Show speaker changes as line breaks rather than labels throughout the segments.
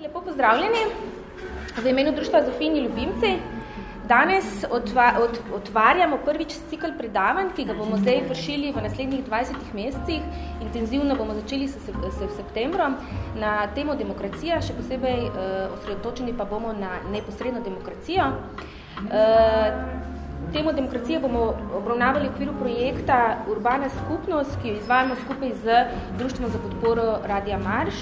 Lepo pozdravljeni v imenu Društva Zofini Ljubimci. Danes otva, ot, otvarjamo prvič cikl predavanj, ki ga bomo zdaj vršili v naslednjih 20 mesecih. Intenzivno bomo začeli s, s, s septembrom na temo demokracija, še posebej uh, osredotočeni pa bomo na neposredno demokracijo. Uh, Temo demokracije bomo obravnavali v okviru projekta Urbana skupnost, ki jo izvajamo skupaj z Društvom za podporo Radija Marš.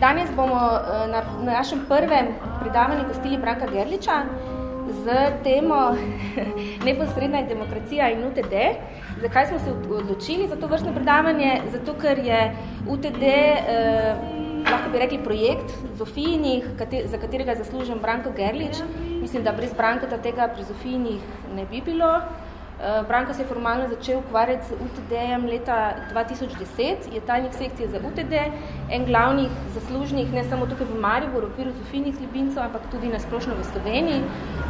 Danes bomo eh, na, na našem prvem predavanju gostili Branka Gerliča z temo neposredna demokracija in UTD. Zakaj smo se odločili za to vrstno predavanje? Zato, ker je UTD, eh, lahko bi rekli, projekt Zofijinih, za katerega zaslužen Branko Gerlič, mislim, da brez Brankota tega pri Zofijnih ne bi bilo. Uh, Branko se je formalno začel ukvarjati z UTD-jem leta 2010, je tajnik sekcije za UTD, en glavnih zaslužnih, ne samo tukaj v Mariboru, v okviru Zofijnih ljubincev, ampak tudi na splošno v Sloveniji.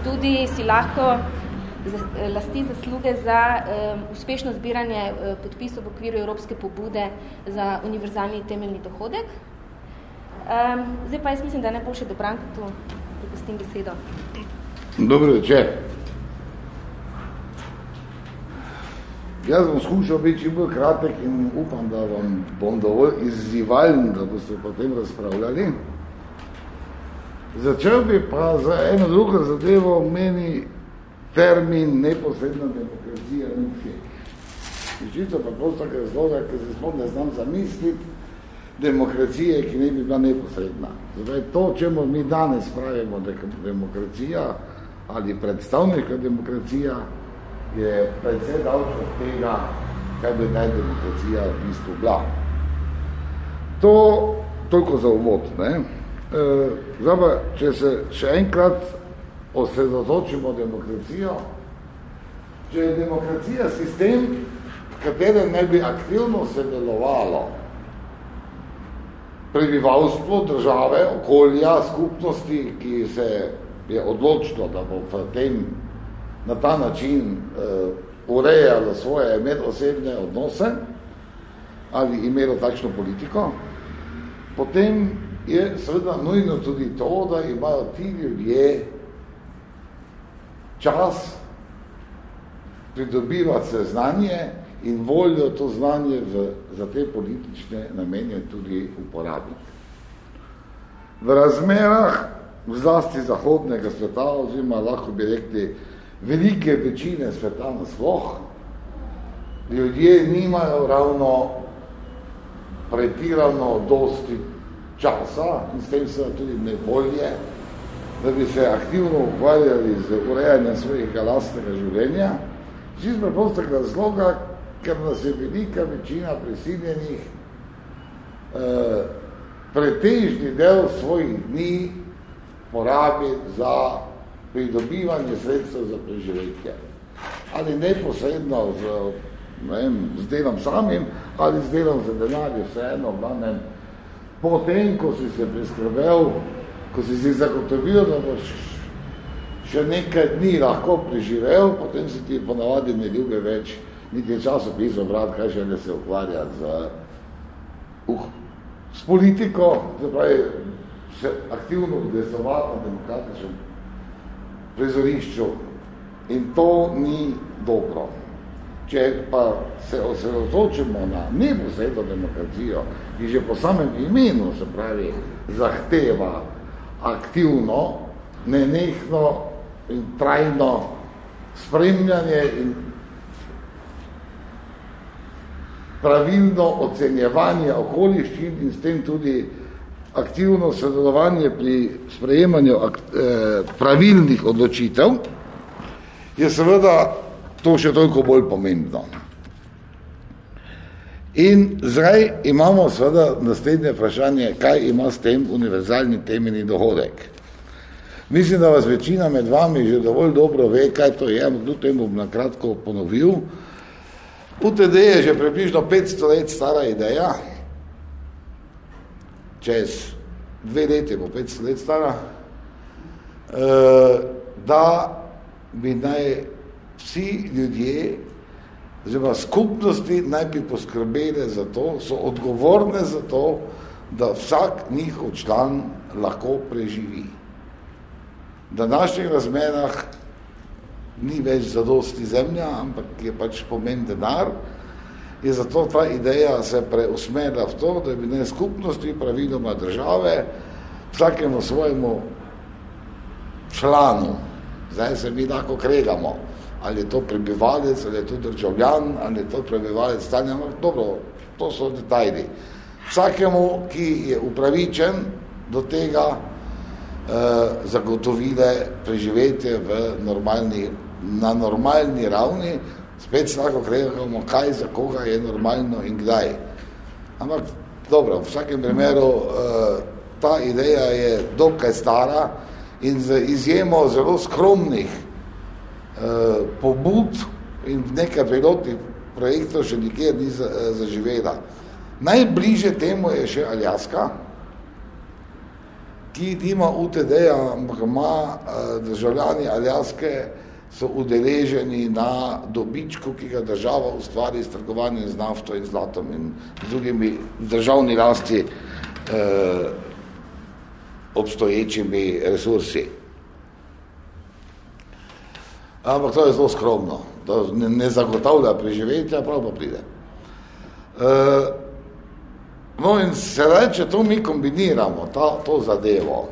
Tudi si lahko lasti zasluge za um, uspešno zbiranje uh, podpisov v okviru Evropske pobude za univerzalni temeljni dohodek. Um, zdaj pa jaz mislim, da je najboljše, da Branko tu prepustim besedo.
Dobro večer. Jaz bom skušal biti čim bolj kratek in upam, da vam bom dovolj izzivalen, da boste potem razpravljali. Začel bi pa za eno drugo zadevo meni termin neposredna demokracija ni všeč. Čisto pa prosto razloga, ker se spod ne znam zamisliti demokracije, ki ne bi bila neposredna. Zdaj, to, čemu mi danes pravimo demokracija, ali predstavnika demokracija je predvsej davč od tega, kaj bi naj demokracija v bistvu bila. To toliko za uvod. Ne? E, zdaj pa, če se še enkrat osredotočimo demokracijo, če je demokracija sistem, v katerem ne bi aktivno sodelovalo prebivalstvo, države, okolja, skupnosti, ki se je odločilo, da bo v tem, na ta način uh, urejalo svoje medosebne odnose ali imelo takšno politiko, potem je seveda nujno tudi to, da imajo ti ljudje čas pridobivati se znanje in voljo to znanje v, za te politične namenje tudi uporabiti. V razmerah zlasti zahodnega sveta, oziroma lahko bi rekli velike večine sveta nasploh, ljudje nimajo ravno pretirano dosti časa in s tem se tudi ne bolje, da bi se aktivno ukvarjali z urejanjem svojega lastnega življenja, čisto preprostega razloga, ker nas je velika večina prisiljenih eh, pretežni del svojih dni porabiti za pridobivanje sredstev za preživetje. Ali neposredno z, ne vem, z delom samim, ali z delom za denarje, vseeno, glavnem, potem, ko si se preskrbel, ko si si zagotovil, da boš še nekaj dni lahko preživel, potem si ti ponavadi ne ljube več niti časopisov brat, kaj še ne se ukvarja z, uh, s politiko, zapravi, še aktivno udesovati na demokratičnem prizorišču in to ni dobro. Če pa se osredotočimo na neposredno demokracijo, ki že po samem imenu se pravi zahteva aktivno, nenehno in trajno spremljanje in pravilno ocenjevanje okoliščin in s tem tudi aktivno sodelovanje pri sprejemanju eh, pravilnih odločitev, je seveda to še toliko bolj pomembno. In zdaj imamo seveda naslednje vprašanje, kaj ima s tem univerzalni temeljni dohodek. Mislim, da vas večina med vami že dovolj dobro ve, kaj to je, ampak tudi temu bom nakratko ponovil. UTD je že približno 500 let stara ideja, čez dve leti bo 500 let stara, eh, da bi naj vsi ljudje, oziroma skupnosti naj bi poskrbeli za to, so odgovorne za to, da vsak njihov član lahko preživi. V današnjih razmerah ni več zadosti zemlja, ampak je pač pomen denar, je zato ta ideja se preusmerila v to, da bi ne skupnosti praviloma države vsakemu svojemu članu, zdaj se mi lahko kregamo, ali je to prebivalec, ali je to državljan, ali je to prebivalec stanja, dobro, to so detajli. Vsakemu, ki je upravičen do tega, eh, zagotovile preživetje v normalni, na normalni ravni, spet se lahko kregamo, kaj za koga je normalno in kdaj. Ampak dobro, v vsakem primeru eh, ta ideja je dokaj stara in z izjemo zelo skromnih eh, pobud in nekaj pilotnih projektov še nikjer ni eh, zaživela. Najbliže temu je še Aljaska, ki nima UTD-ja, ampak ima državljani Aljaske so udeleženi na dobičku, ki ga država ustvari s trgovanjem z nafto in zlatom in z drugimi državni lasti eh, obstoječimi resursi. Ampak to je zelo skromno, to ne, ne zagotavlja preživetja, prav pa pride. Eh, no in se reče, to mi kombiniramo, ta, to zadevo,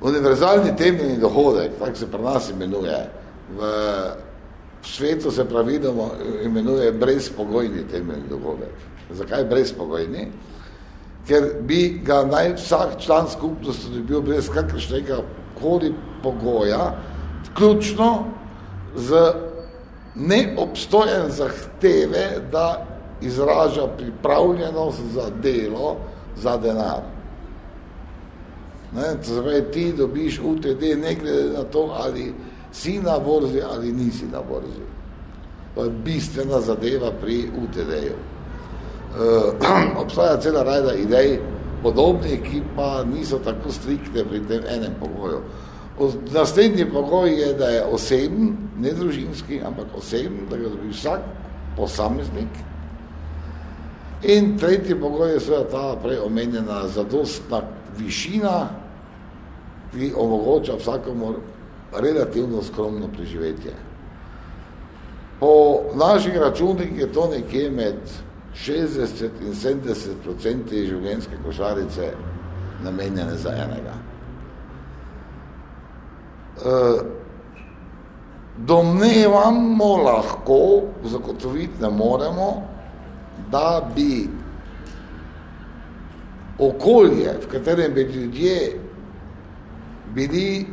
Univerzalni temeljni dohodek, tako se pri nas imenuje, v svetu se pravidoma imenuje brezpogojni temeljni dohodek. Zakaj brezpogojni? Ker bi ga naj vsak član skupnosti dobil brez kakršnega koli pogoja, vključno z neobstojen zahteve, da izraža pripravljenost za delo, za denar. Ne, to zove, ti dobiš UTD ne glede na to, ali si na borzi ali nisi na borzi. To je bistvena zadeva pri UTD-ju. Uh, obstaja cela rajda idej, podobnih, ki pa niso tako striktne pri tem enem pogoju. Naslednji pogoj je, da je oseben, ne družinski, ampak oseben, da ga dobi vsak posameznik. In tretji pogoj je seveda ta preomenjena zadostna višina, ki omogoča vsakomu relativno skromno preživetje. Po naših računih je to nekje med 60 in 70 procenti življenjske košarice namenjene za enega. E, domnevamo lahko, zagotoviti ne moremo, da bi okolje, v katerem bi ljudje bili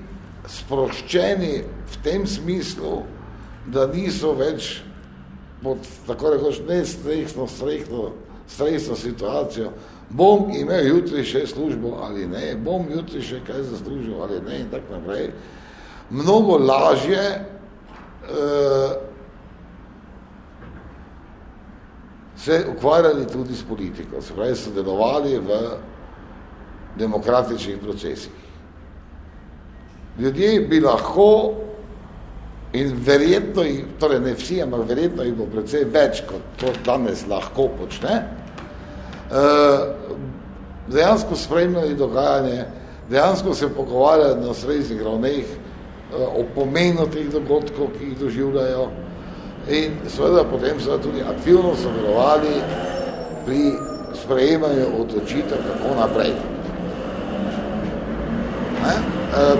sproščeni v tem smislu, da niso več pod tako rekoč nestresno, stresno, stresno situacijo, bom imel jutri še službo ali ne, bom jutri še kaj zaslužil ali ne in tako naprej. Mnogo lažje uh, se ukvarjali tudi s politiko, se pravi, sodelovali v demokratičnih procesih. Ljudje bi lahko in verjetno, torej ne vsi, ampak verjetno jih bo predvsej več, kot to danes lahko počne, eh, dejansko spremljali dogajanje, dejansko se pogovarjali na sreznih ravneh eh, o pomenu teh dogodkov, ki jih doživljajo, in seveda potem seveda tudi aktivno sodelovali pri sprejemanju odločitev, kako naprej. Ne? E,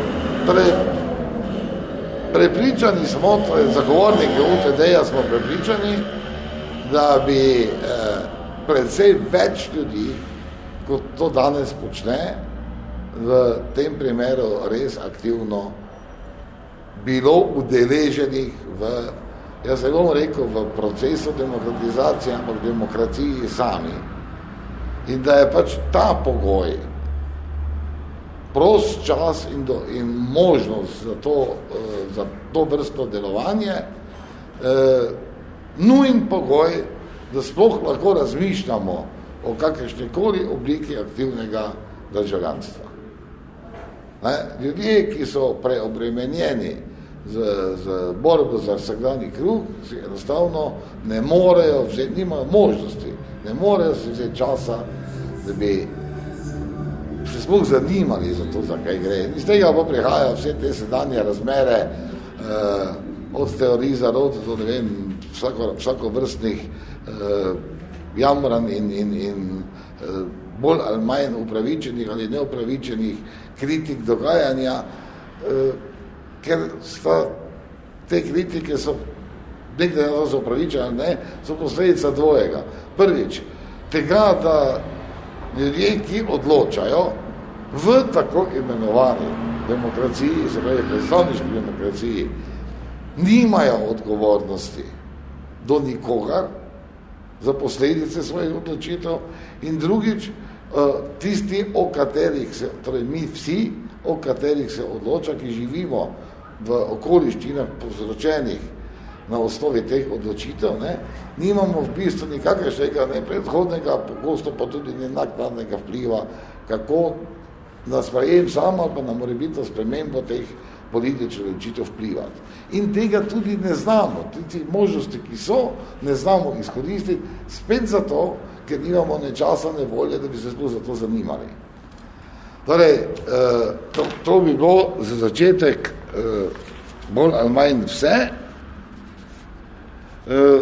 torej, prepričani smo, torej zagovorniki UTD-ja smo prepričani, da bi e, predvsej več ljudi, kot to danes počne, v tem primeru res aktivno bilo udeleženih v Jaz se bom rekel v procesu demokratizacije, ampak demokraciji sami. In da je pač ta pogoj, prost čas in, do, in možnost za to, uh, za to vrsto delovanje, uh, nujen pogoj, da sploh lahko razmišljamo o kakršnekoli obliki aktivnega državljanstva. Ne? Ljudje, ki so preobremenjeni z, z borbo za vsakdanji kruh, si enostavno ne morejo vzeti, nimajo možnosti, ne morejo si vzeti časa da bi se sploh zanimali za to, za kaj gre. Iz tega pa prihajajo vse te sedanje razmere, eh, od teorij zarod do ne vem, vsako, vsako vrstnih eh, jamran in, in, in eh, bolj ali manj upravičenih ali neupravičenih kritik dogajanja, eh, ker sta te kritike so nekde na to upravičene, ne, so posledica dvojega. Prvič, tega, da ljudje, ki odločajo v tako imenovani demokraciji, se pravi predstavniški demokraciji, nimajo odgovornosti do nikogar za posledice svojih odločitev in drugič, eh, tisti, o katerih se, torej mi vsi, o katerih se odloča, ki živimo v okoliščinah povzročenih na osnovi teh odločitev, ne, nimamo v bistvu nikakršnega ne predhodnega, pogosto pa tudi ne nakladnega vpliva, kako na sprejem samo pa na morebitno spremembo teh političnih odločitev vplivati. In tega tudi ne znamo, tudi možnosti, ki so, ne znamo izkoristiti, spet zato, ker nimamo ne časa, ne volje, da bi se sploh za to zanimali. Torej, eh, to, to bi bilo za začetek eh, bolj ali manj vse. Eh,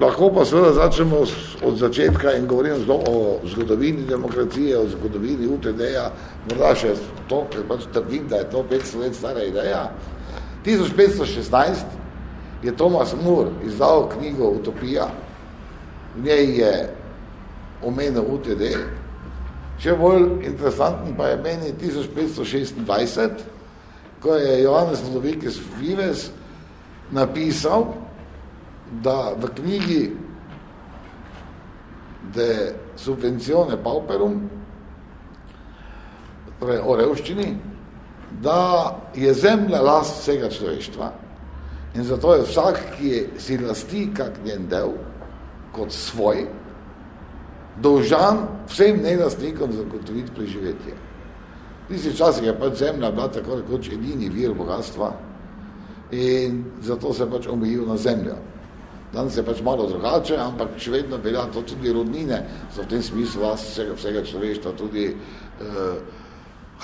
lahko pa seveda začnemo od začetka in govorim zelo o zgodovini demokracije, o zgodovini UTD-ja, morda še to, ker pač trdim, da je to 500 let stara ideja. 1516 je Thomas Moore izdal knjigo Utopija, v njej je omenil UTD, še bolj interesanten pa je meni 1526, ko je Johannes Ludovikus Vives napisal, da v knjigi De subvencione pauperum, torej o revščini, da je zemlja last vsega človeštva in zato je vsak, ki je si lasti kak njen del, kot svoj, dolžan vsem nelastnikom zagotoviti preživetje. Tisti časih je pač zemlja bila tako rekoč edini vir bogatstva in zato se pač omejil na zemljo. Danes je pač malo drugače, ampak še vedno velja to tudi rodnine, so v tem smislu vlast vsega, vsega človeštva, tudi eh,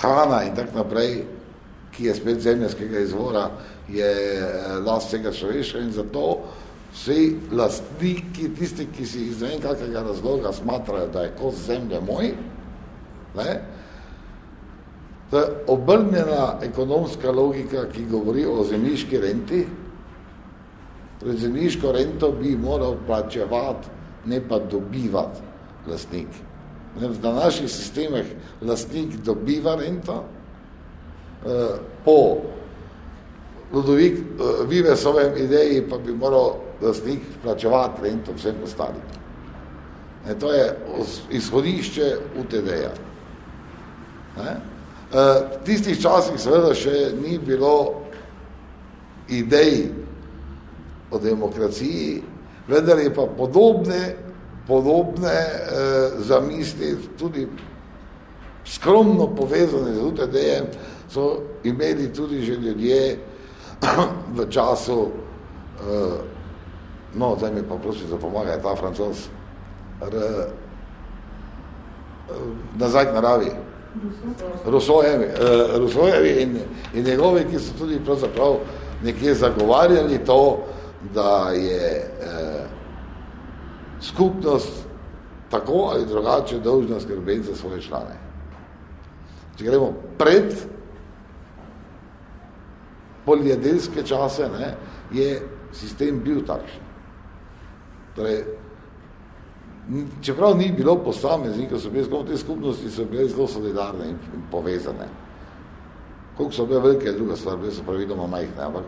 hrana in tak naprej, ki je spet zemljskega izvora, je eh, last vsega človeštva in zato vsi lastniki, tisti, ki si iz vem kakega razloga smatrajo, da je kos zemlje moj, ne, to je obrnjena ekonomska logika, ki govori o zemljiški renti, zemljiško rento bi moral plačevati, ne pa dobivati lastnik. V današnjih sistemih lastnik dobiva rento, eh, po Ludovik eh, Vivesovem ideji pa bi moral lastnik plačevati rento vsem ostalim. Ne, to je izhodišče UTD-ja. Eh, tistih časih seveda še ni bilo idej o demokraciji, vendar je pa podobne, podobne eh, zamisli tudi skromno povezane z UTD-jem, so imeli tudi že ljudje v času, eh, no, zdaj mi pa prosim za pomagaj, ta francos, r, eh, nazaj k naravi. Rusojevi, eh, Rusojevi in, in njegovi, ki so tudi pravzaprav nekje zagovarjali to, da je eh, skupnost tako ali drugače dolžna skrbeti za svoje člane. Če gremo pred poljedelske čase, ne, je sistem bil takšen. Torej, čeprav ni bilo posameznikov, so bile te skupnosti so bile zelo solidarne in, in povezane. Koliko so bile velike, je druga stvar, bile so pravidoma majhne, ampak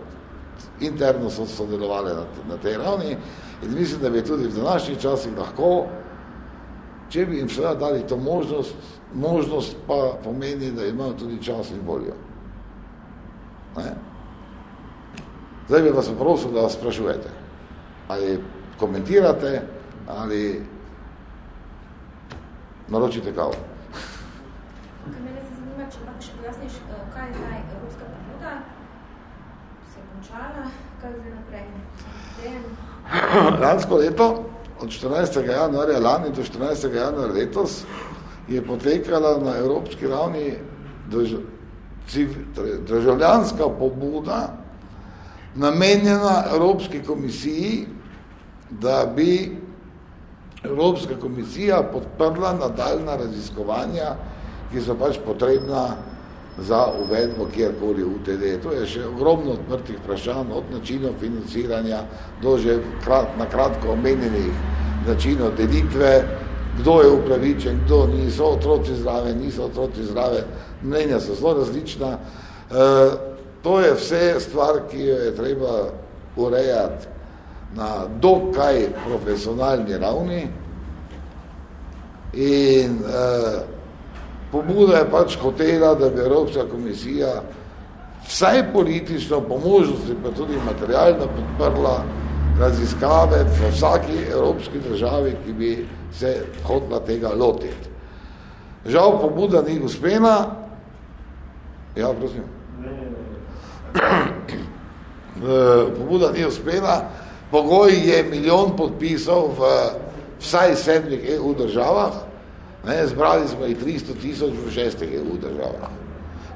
interno so sodelovali na, na tej ravni in mislim, da bi tudi v današnjih časih lahko, če bi jim seveda dali to možnost, možnost pa pomeni, da imajo tudi čas in voljo. Ne? Zdaj bi vas prosil, da vas sprašujete. Ali komentirate, ali naročite kavo.
Mene se zanima, če lahko še pojasniš, eh, kaj je zdaj Evropska pobuda, končala, kaj zdaj naprej?
Lansko leto, od 14. januarja lani do 14. januarja letos, je potekala na evropski ravni državljanska pobuda namenjena Evropski komisiji, da bi Evropska komisija podprla nadaljna raziskovanja, ki so pač potrebna za uvedbo kjerkoli UTD. To je še ogromno odprtih vprašanj od načinov financiranja do že krat, na kratko omenjenih načinov delitve, kdo je upravičen, kdo ni, so otroci zdrave, niso otroci zdrave, mnenja so zelo različna. E, to je vse stvar, ki jo je treba urejati na dokaj profesionalni ravni in e, pobuda je pač hotela, da bi Evropska komisija vsaj politično, po možnosti pa tudi materialno podprla raziskave v vsaki evropski državi, ki bi se hotla tega lotiti. Žal pobuda ni uspena. Ja, prosim. pobuda ni uspena. Pogoj je milijon podpisov v vsaj sedmih EU državah. Ne, zbrali smo jih 300 tisoč v šestih EU državah.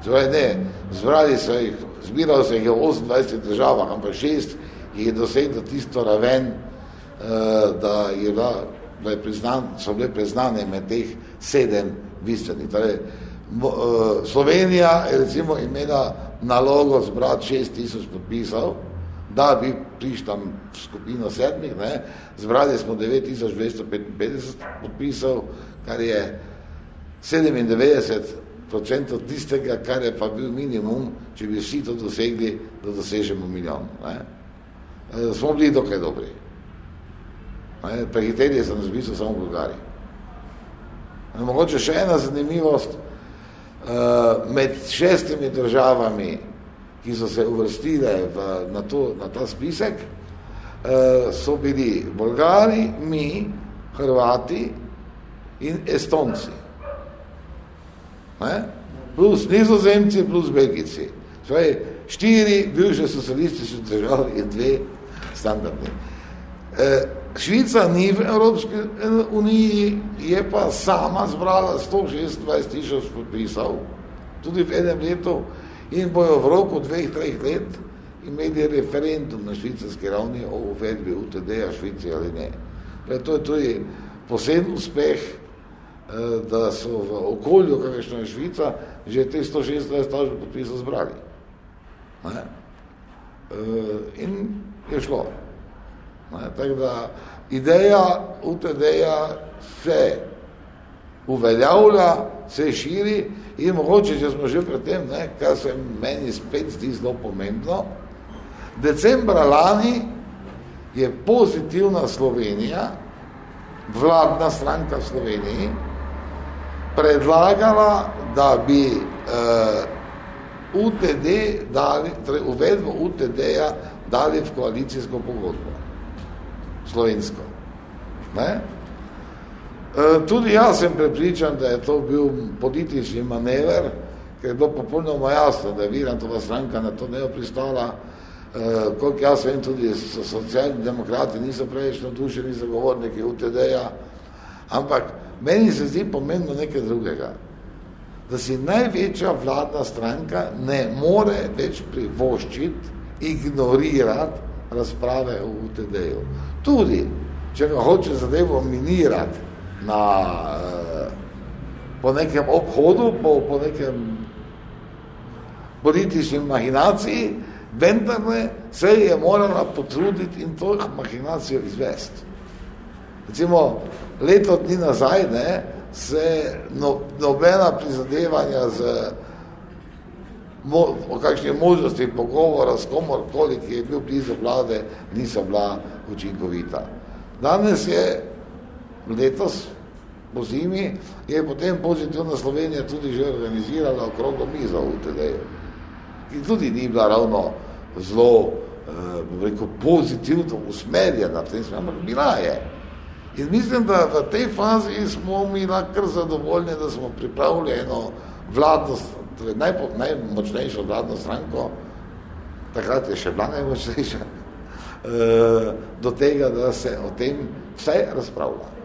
Zdaj, ne, zbrali so jih, zbirali so jih v 28 državah, ampak šest jih je doseglo tisto raven, uh, da je bila da je priznan, so bile priznane med teh sedem bistvenih. Torej, uh, Slovenija je recimo imela nalogo zbrati šest tisoč podpisov, da bi prišli tam skupino sedmih, ne, zbrali smo 9255 podpisov, kar je 97 procentov tistega, kar je pa bil minimum, če bi vsi to dosegli, da dosežemo milijon. Ne. E, smo bili dokaj dobri. Prehiteli so nas v bistvu samo v Bulgariji. Mogoče še ena zanimivost, uh, med šestimi državami, ki so se uvrstile v, na, to, na ta spisek, uh, so bili Bolgari, mi, Hrvati in Estonci. Ne? Plus nizozemci, plus Belgici. Svoje štiri bivše socialistične države in dve standardni. Uh, Švica ni v Evropski uniji, je pa sama zbrala 126 tisoč podpisov, tudi v enem letu, in bojo v roku dveh, treh let imeli referendum na švicarski ravni o uvedbi UTD-ja Švici ali ne. Pre, to je tudi poseben uspeh, eh, da so v okolju, kakšno je Švica, že te 126 tisoč podpisov zbrali. Ne? Eh, in je šlo. Ne, tako da ideja UTD-ja se uveljavlja, se širi in mogoče, če smo že pred tem, ne, kar se meni spet zdi zelo pomembno, decembra lani je pozitivna Slovenija, vladna stranka v Sloveniji, predlagala, da bi uh, UTD dali, torej uvedbo UTD-ja dali v koalicijsko pogodbo slovensko. Ne? E, tudi jaz sem prepričan, da je to bil politični manever, ker je bilo popolnoma jasno, da je Virantova stranka na to ne pristala, e, koliko jaz vem, tudi so socialni demokrati niso preveč nadušeni zagovorniki UTD-ja, ampak meni se zdi pomembno nekaj drugega, da si največja vladna stranka ne more več privoščiti, ignorirati razprave o UTD-ju. Tudi, če ga hoče zadevo minirati na, eh, po nekem obhodu, po, po nekem političnem mahinaciji, vendar se je morala potruditi in to mahinacijo izvesti. Recimo, leto dni nazaj ne, se no, nobena prizadevanja z o kakšni možnosti pogovora s komorkoli, ki je bil blizu vlade, niso bila učinkovita. Danes je letos po zimi, je potem pozitivna Slovenija tudi že organizirala okroglo mizo v TD-ju, ki tudi ni bila ravno zelo eh, rekel, pozitivno usmerjena v tem smer, ampak bila je. In mislim, da v tej fazi smo mi kar zadovoljni, da smo pripravili eno vladnost torej najpo, najmočnejšo vladno stranko, takrat je še bila najmočnejša, uh, do tega, da se o tem vse razpravlja.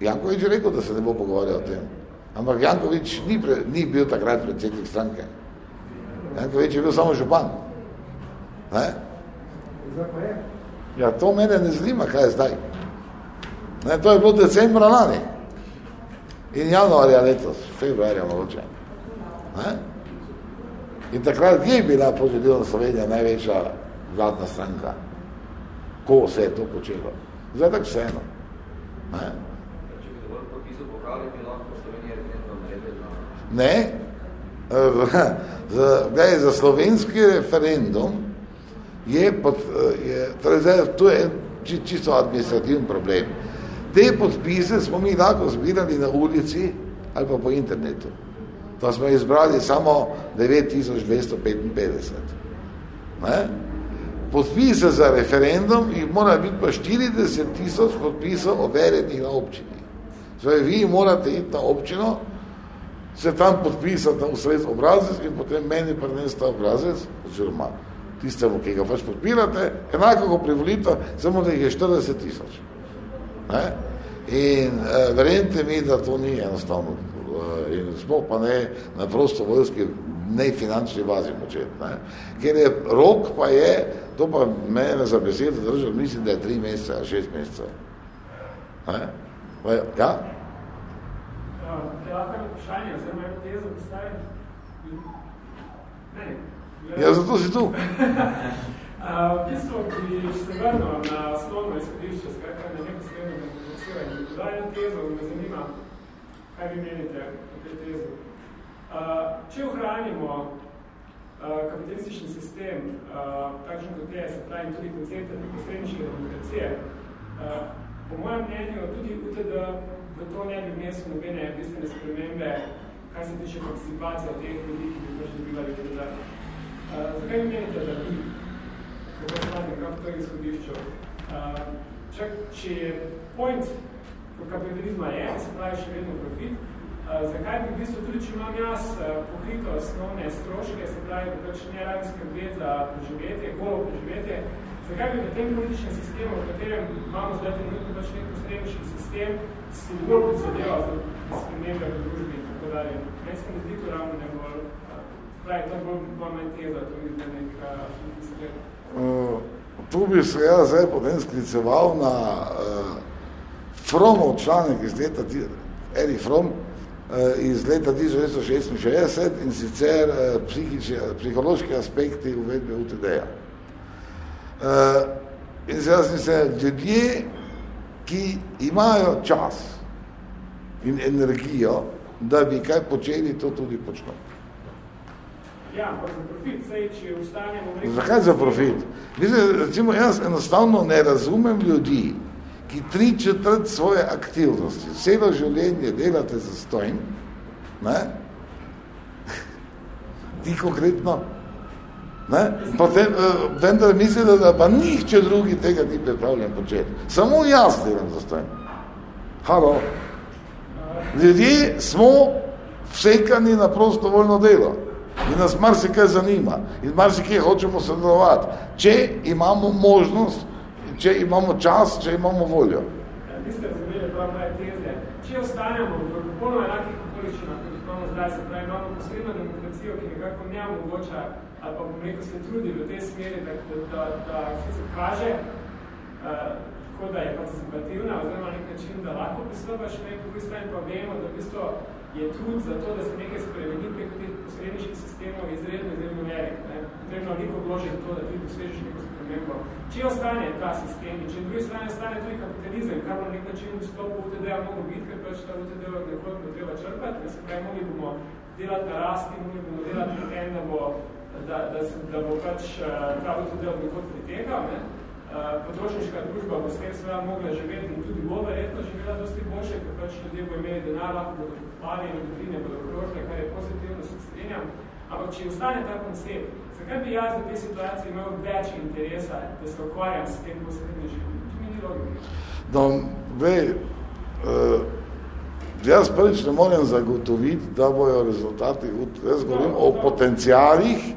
Jankovič je rekel, da se ne bo pogovarjal o tem. Ampak Jankovič ni, pre, ni bil takrat predsednik stranke. Jankovič je bil samo župan. Ne? Ja, to mene ne zanima, kaj je zdaj. Ne, to je bilo decembra lani. In januarja letos, februarja mogoče. Ne? In takrat je bila pozitivna Slovenija največja vladna stranka. Ko se je to počelo. Zdaj tako vseeno. Ne? Ne, Zdaj, za slovenski referendum je, pod, je torej zdaj, to je čisto administrativni problem. Te podpise smo mi lahko zbirali na ulici ali pa po internetu. To smo izbrali samo 9255. Ne? Podpise za referendum jih mora biti pa 40 tisoč podpisov overenih na občini. Zdaj, vi morate iti na občino, se tam podpisati na usred obrazec in potem meni prinesti ta obrazec, oziroma tistemu, ki ga pač podpirate, enako kot pri volitev, samo da jih je 40 tisoč. In e, verjente mi, da to ni enostavno. E, in smo pa ne na prosto vojski, ne finančni bazi početi. Ne? Ker je rok pa je, to pa mene za besedo držal, mislim, da je tri mesece, šest mesecev. Ja?
lahko vprašanje, oziroma eno tezo postavim? Ne.
Ja, zato si tu.
v bistvu bi se vrnil na osnovno izhodišče, skratka na neko sredno komuniciranje. Da eno tezo me zanima, kaj vi menite o tej tezu. če ohranimo kapitalistični sistem, takšen kot je, se pravi tudi koncept posredniške demokracije, po mojem mnenju tudi UTD v to ne bi vnesel nobene bistvene spremembe, kaj se tiče participacije teh ljudi, ki bi pač dobivali kandidat. Uh, zakaj vi menite, da bi, kako smatram, kako to je izhodišče? Uh, čak, če je point kapitalizma je, se pravi še vedno profit, zakaj bi v bistvu tudi, če imam jaz pokrito osnovne stroške, se pravi, da pač ne rabim skrbeti za preživetje, golo preživetje, zakaj bi v tem političnem sistemu, v katerem imamo zdaj trenutno pač nek posredniški sistem, si bolj prizadeva za spremembe v družbi in tako dalje. Meni se mi zdi to ravno ne bolj, spravi, to bolj bolj manj teza, to vidim, da nek absolutni sklep.
Tu bi se jaz zdaj potem skliceval na uh, Fromov članek iz leta, Eri From, uh, iz leta 1966 in sicer uh, psihološki aspekti uvedbe UTD-ja. In se jaz mislim, ljudje, ki imajo čas in energijo, da bi kaj počeli, to tudi počno.
Ja, pa za profit, sej, če ustanemo...
Zakaj za profit? Mislim, recimo, jaz enostavno ne razumem ljudi, ki tri četrt svoje aktivnosti, celo življenje delate za stojn, ne? ti konkretno Ne? Potem, uh, vendar mislim, da, pa nihče drugi tega ni pripravljen početi. Samo jaz delam za stojno. Halo. Ljudje smo vsekani na prostovoljno delo. In nas marsikaj zanima. In marsikaj hočemo sodelovati. Če imamo možnost, če imamo čas, če imamo voljo.
Ja, niste razumeli prav moje teze. Če ostanemo v popolno enakih okoliščinah, kot imamo zdaj, se pravi, imamo posredno demokracijo, ki nekako ne omogoča ali pa bom rekel, se trudi v tej smeri, da, da, da, da se kaže, uh, tako da je participativna, oziroma nek način, da lahko pristopaš na nekaj strani, pa vemo, da v bistvu je trud za to, da se nekaj spremeni preko teh posredniških sistemov izredno, izredno velik. Ne? Potrebno veliko vloži za to, da ti dosežeš neko spremembo. Če ostane ta sistem in če na drugi strani ostane tudi kapitalizem, kar na nek način vstopu UTD-a mogo biti, ker pač ta UTD-a nekoliko treba črpati, da se pravi, mogli bomo delati na rasti, mogli bomo delati na tem, da bo da, da, da bo pač uh, ta del nekod pritegal. Ne? Uh, potrošniška družba bo s tem seveda mogla živeti in tudi bo verjetno živela dosti boljše, ker pač ljudje bo imeli denar, lahko bodo kupali in dobrine bodo krožne, kar je pozitivno, se strenjam. Ampak če ostane ta koncept, zakaj bi jaz v tej situaciji imel več interesa, da se ukvarjam s tem posredniškim? To mi ni logika.
No, vej, uh, jaz prvič ne morem zagotoviti, da bojo rezultati, jaz govorim no, o potencijalih,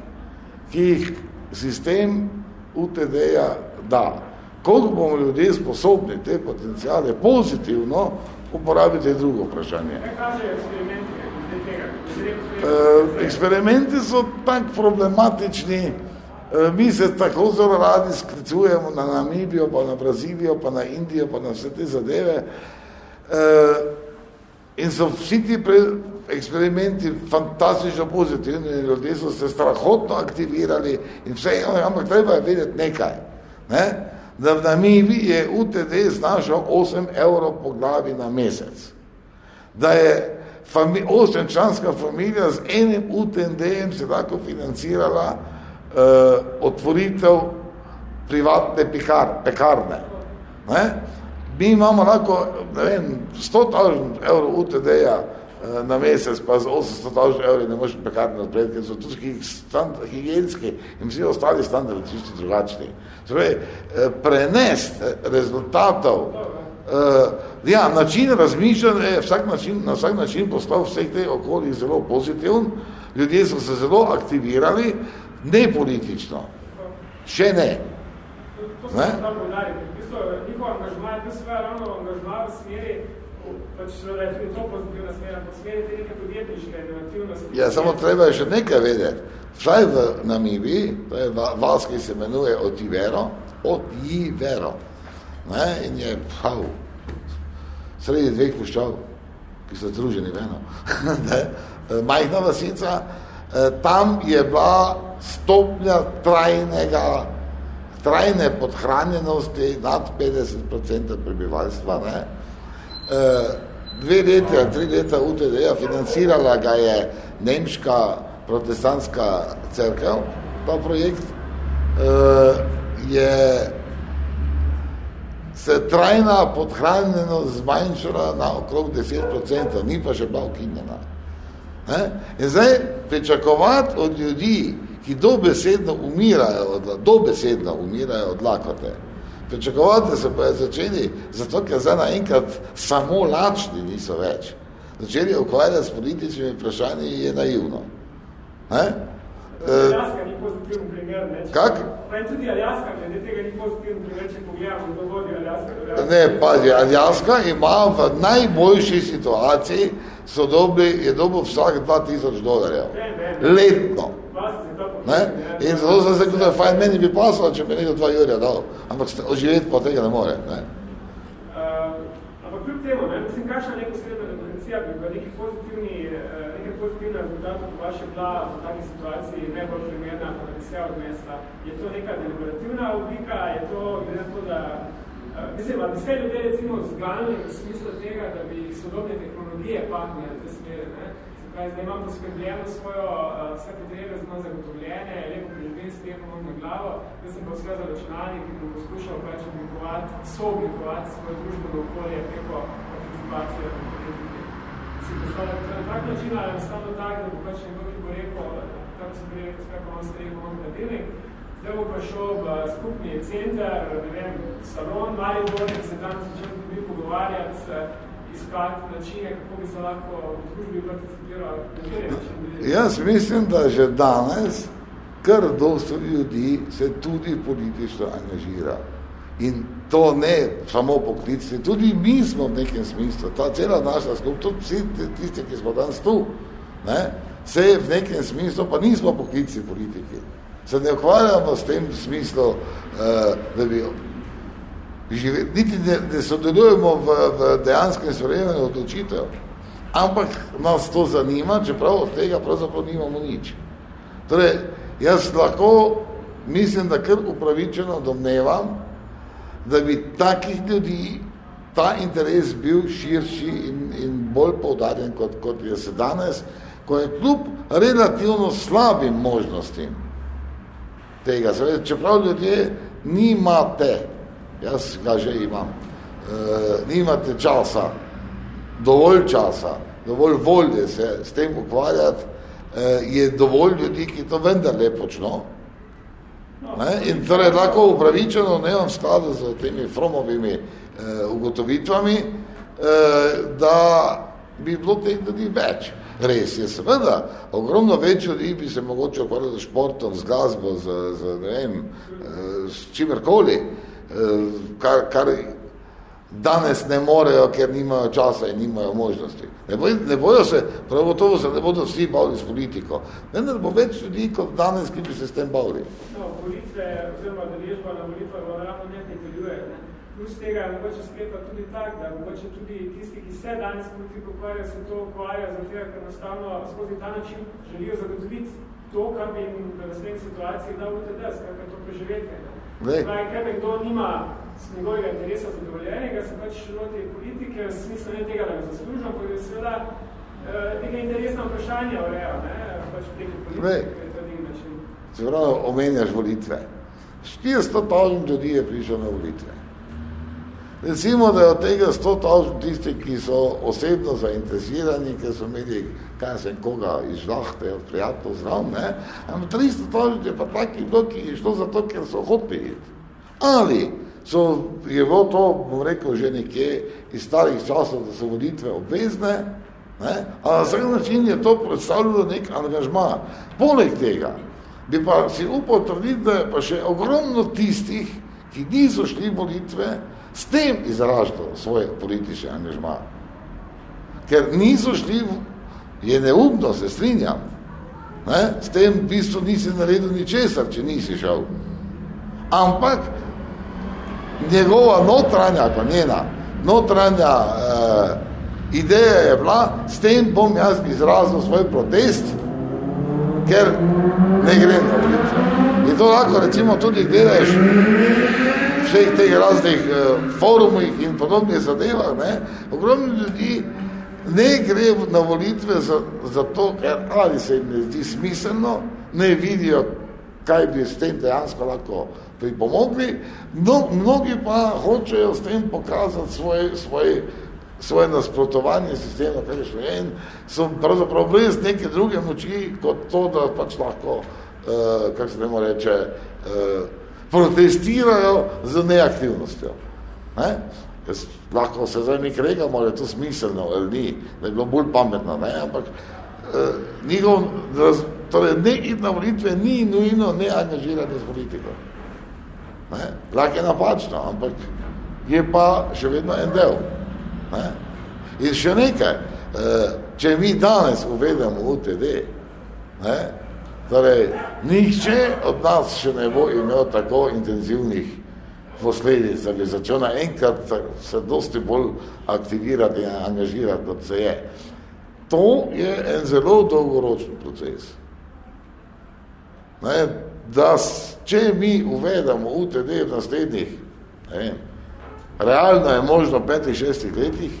ki jih sistem UTD-ja da. Koliko bomo ljudje sposobni te potencijale pozitivno uporabiti drugo vprašanje.
Kaj kažejo eksperimenti?
Uh, eksperimenti so tako problematični, uh, mi se tako zelo radi sklicujemo na Namibijo, pa na Brazilijo, pa na Indijo, pa na vse te zadeve. Uh, in so vsi ti eksperimenti fantastično pozitivni, ljudje so se strahotno aktivirali in vse, ampak treba je vedeti nekaj. Ne? Da v Namibiji je UTD znašal 8 evrov po glavi na mesec. Da je fami, osemčlanska familija z enim UTND-jem se tako financirala uh, otvoritev privatne pekar, pekarne. Ne? Mi imamo lahko, ne vem, 100 evrov UTD-ja uh, na mesec, pa z 800 evrov ne možeš pekarne odpreti, ker so tudi higijenski in vsi ostali standardi čisto drugačni. Torej, uh, prenest rezultatov ja, način razmišljanja je vsak način, na vsak način postal vseh teh okolij zelo pozitiven, ljudje so se zelo aktivirali, ne politično, še ne.
To, to ne? V bistvu, njihov angažma je bil svoja ravno angažma v smeri, pač da je tudi to pozitivna smera, po smeri te neke podjetniške, inovativnosti.
Ja, samo treba je še nekaj vedeti. Vsaj v Namibiji, to je vas, ki se imenuje Otivero, Otivero, ne, in je pau, sredi dveh puščav, ki so združeni v eno, ne, majhna vasica, eh, tam je bila stopnja trajnega, trajne podhranjenosti nad 50% prebivalstva, ne, eh, dve leta, tri leta UTD-ja financirala ga je nemška protestantska crkva, ta projekt, je se trajna podhranjenost zmanjšala na okrog 10%, ni pa še bila ukinjena. Ne? In zdaj pričakovati od ljudi, ki dobesedno umirajo od, dobesedno umirajo od lakote, pričakovati, se bojo začeli, zato ker zdaj naenkrat samo lačni niso več, začeli ukvarjati s političnimi vprašanji, je naivno. Ne?
Aljaska ni pozitiven primer, ne?
Kak?
Pa tudi Aljaska, glede tega ni pozitiven primer, če pogledamo, kdo vodi Aljaska.
Ne, pazi, Aljaska ima v najboljši situaciji, so dobili, je dobil vsak 2000 dolarjev. Letno. Ne? In zato sem se kot fajn, meni bi pasalo, če bi nekdo 2 jurja dal, ampak oživeti pa tega ne more. Ne?
Uh, ampak kljub temu, ne? mislim, kakšna neka sredna demokracija bi v neki pozitivna ko vaša bila v taki situaciji najbolj primerna, pa bi se odnesla. Je to neka deliberativna oblika, je to, glede to, da uh, mislim, da bi se ljudje recimo zganili v smislu tega, da bi sodobne tehnologije pahnili te smere, ne? Kaj, zdaj imam poskrbljeno svojo uh, vse potrebe, zelo zagotovljene, lepo preživim s tem na glavo, da sem pa vse za računalnik in bom poskušal pač oblikovati, sooblikovati svoje družbeno okolje preko participacije si postavljati na tak način, ali enostavno tak, da bo pač nekdo, ki bo rekel, tako sem prej rekel, skakal vam ste rekel, vam delnik, zdaj bo pa šel v skupni center, ne vem, salon, mali dvornik, se tam se čas dobi pogovarjati, iskati načine, kako bi se lahko v družbi participiral.
Jaz mislim, da že danes kar dosto ljudi se tudi politično angažira. In to ne samo poklicni, tudi mi smo v nekem smislu, ta cela naša skup, tudi vsi tisti, ki smo danes tu, ne, se v nekem smislu, pa nismo poklicni politiki. Se ne ukvarjamo s tem smislu, uh, da bi živeli, niti ne, ne sodelujemo v, v dejanskem sprejemanju odločitev, ampak nas to zanima, čeprav od tega pravzaprav nimamo nič. Torej, jaz lahko mislim, da kar upravičeno domnevam, da bi takih ljudi ta interes bil širši in, in bolj poudarjen, kot, kot je se danes, ko je kljub relativno slabim možnostim tega. Seveda, čeprav ljudje nimate, jaz ga že imam, e, nimate časa, dovolj časa, dovolj volje se s tem ukvarjati, e, je dovolj ljudi, ki to vendar le počno, Ne? In torej lahko upravičeno, ne v skladu z temi fromovimi eh, ugotovitvami, eh, da bi bilo teh ljudi več. Res je, seveda, ogromno več ljudi bi se mogoče ukvarjati z športom, z glasbo, z, z ne vem, eh, s čimerkoli, eh, kar, kar danes ne morejo, ker nimajo časa in nimajo možnosti. Ne, boj, ne bojo se, pravo to se ne bodo vsi bavili s politiko. Ne, ne bo več ljudi kot danes, ki bi se s tem bavili.
No, volitve, oziroma deležba na volitvah ravno ne priteljuje. Plus tega je mogoče sklepa tudi tak, da mogoče tudi tisti, ki se danes politiko ukvarja, se to ukvarja, zato ker enostavno skozi ta način želijo zagotoviti to, kar bi jim v naslednji situaciji dal UTD, skratka to preživetje. Pravi, ker kdo nima z njegovega interesa zadovoljenega, se pač loti politike, v smislu ne tega, da ga zaslužam, pa je seveda uh, nekaj interesna vprašanja ureja, ne, pač preko politike, način.
Se pravi, omenjaš volitve. 400 tožen ljudi je prišel na volitve. Recimo, da je od tega 100 tožen tisti, ki so osebno zainteresirani, ker so imeli kaj se koga iz žlahte, od prijatelj zdrav, ne? Ampak 300 tožen je pa taki kdo, ki je šlo zato, ker so hoteli iti. Ali so, je bilo to, bom rekel, že nekje iz starih časov, da so volitve obvezne, ne? a na vsak način je to predstavljalo nek angažma. Poleg tega bi pa si upal trditi, da je pa še ogromno tistih, ki niso šli volitve, s tem izražalo svoj politični angažma. Ker niso šli, je neumno, se strinjam, ne? s tem v bistvu nisi naredil ničesar, če nisi šel. Ampak njegova notranja, pa njena notranja uh, ideja je bila, s tem bom jaz izrazil svoj protest, ker ne grem na ulico. In to lahko recimo tudi gledaš vseh teh raznih uh, forumih in podobnih zadevah, ne, ogromni ljudi ne gre na volitve zato, ker ali se jim ne zdi smiselno, ne vidijo, kaj bi s tem dejansko lahko pripomogli, no, mnogi pa hočejo s tem pokazati svoje, svoje, svoje nasprotovanje sistema, kar je in so pravzaprav brez neke druge moči, kot to, da pač lahko, uh, kako se nemo reče, uh, protestirajo z neaktivnostjo. Ne? Jaz, lahko se zdaj mi kregamo, ali je to smiselno ali ni, da je bilo bolj pametno, ne? ampak uh, njihov, torej ne iti na volitve ni nujno ne angažirati z politiko. Ne? Lahko je napačno, ampak je pa še vedno en del. Ne? In še nekaj, eh, če mi danes uvedemo UTD, ne? torej, nihče od nas še ne bo imel tako intenzivnih posledic, da bi začel naenkrat se dosti bolj aktivirati in angažirati, kot se je. To je en zelo dolgoročen proces. Ne? da če mi uvedemo UTD v naslednjih, ne vem, realno je možno v petih, šestih letih,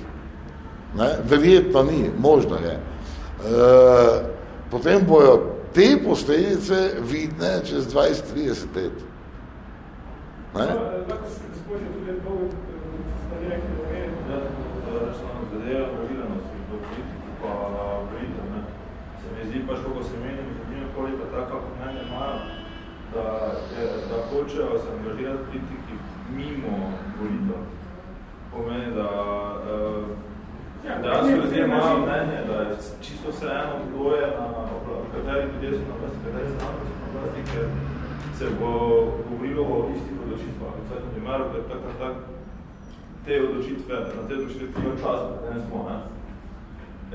ne, verjetno ni, možno je, e, potem bojo te posledice vidne čez 20-30 let. Ne?
Lahko se tudi bolj, da je rekli, da je, da je samo zadeva pravilanosti do politiki pa volitev, ne. Se mi zdi pač, koliko se menim, zanimljivo, koliko taka kot mene imajo, da, da hočejo se angažirati politiki mimo volitev. Pomeni, da uh, ja, dejansko mnenje, da je čisto vse eno, kdo je na kateri ljudje so na vlasti, kateri stranke so na vlasti, ker se bo govorilo o istih odločitvah. V vsakem primeru, ker tak, tak, te odločitve, na te odločitve treba čas, da ne smo. Ne?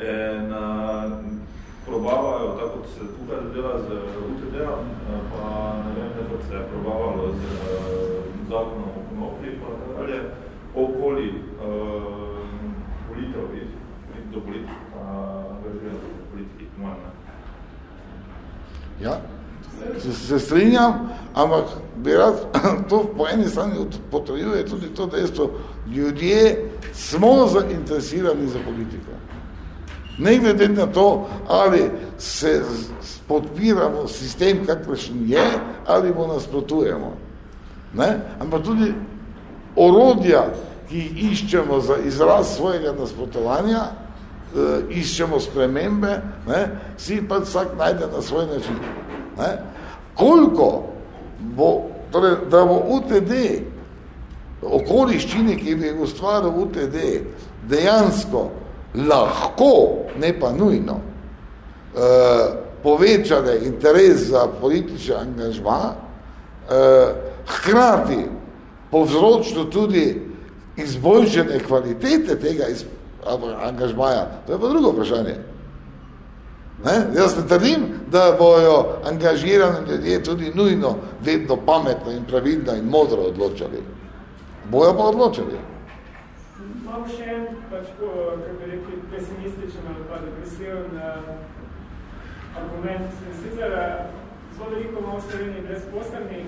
In, uh, probavajo, tako kot se tukaj dela z UTD, pa ne vem, kot se je probavalo z uh, zakonom o konoplji, pa dalje, okoli uh, volitev do politik, angažirajo uh, politiki,
Ja, se, se strinjam, ampak bi rad to po eni strani potrjuje tudi to dejstvo, ljudje smo zainteresirani za politiko. Ne glede na to, ali se podpiramo sistem, kakršen je, ali mu nasprotujemo. Ne? Ampak tudi orodja, ki jih iščemo za izraz svojega nasprotovanja, eh, iščemo spremembe, ne? si pa vsak najde na svoj način. Ne? Koliko bo, torej, da bo UTD, okoliščine, ki bi ustvaril UTD, dejansko lahko, ne pa nujno, uh, povečane interes za politični angažma, uh, hkrati povzročno tudi izboljšene kvalitete tega iz, angažmaja, to je pa drugo vprašanje. Ne? Jaz ne trdim, da bojo angažirani ljudje tudi nujno vedno pametno in pravilno in modro odločali. Bojo pa odločali.
Imam še en, pač, kako bi rekli, pesimističen ali pa depresiven uh, argument. Sicer uh, zelo veliko imamo v Sloveniji brezposelnih,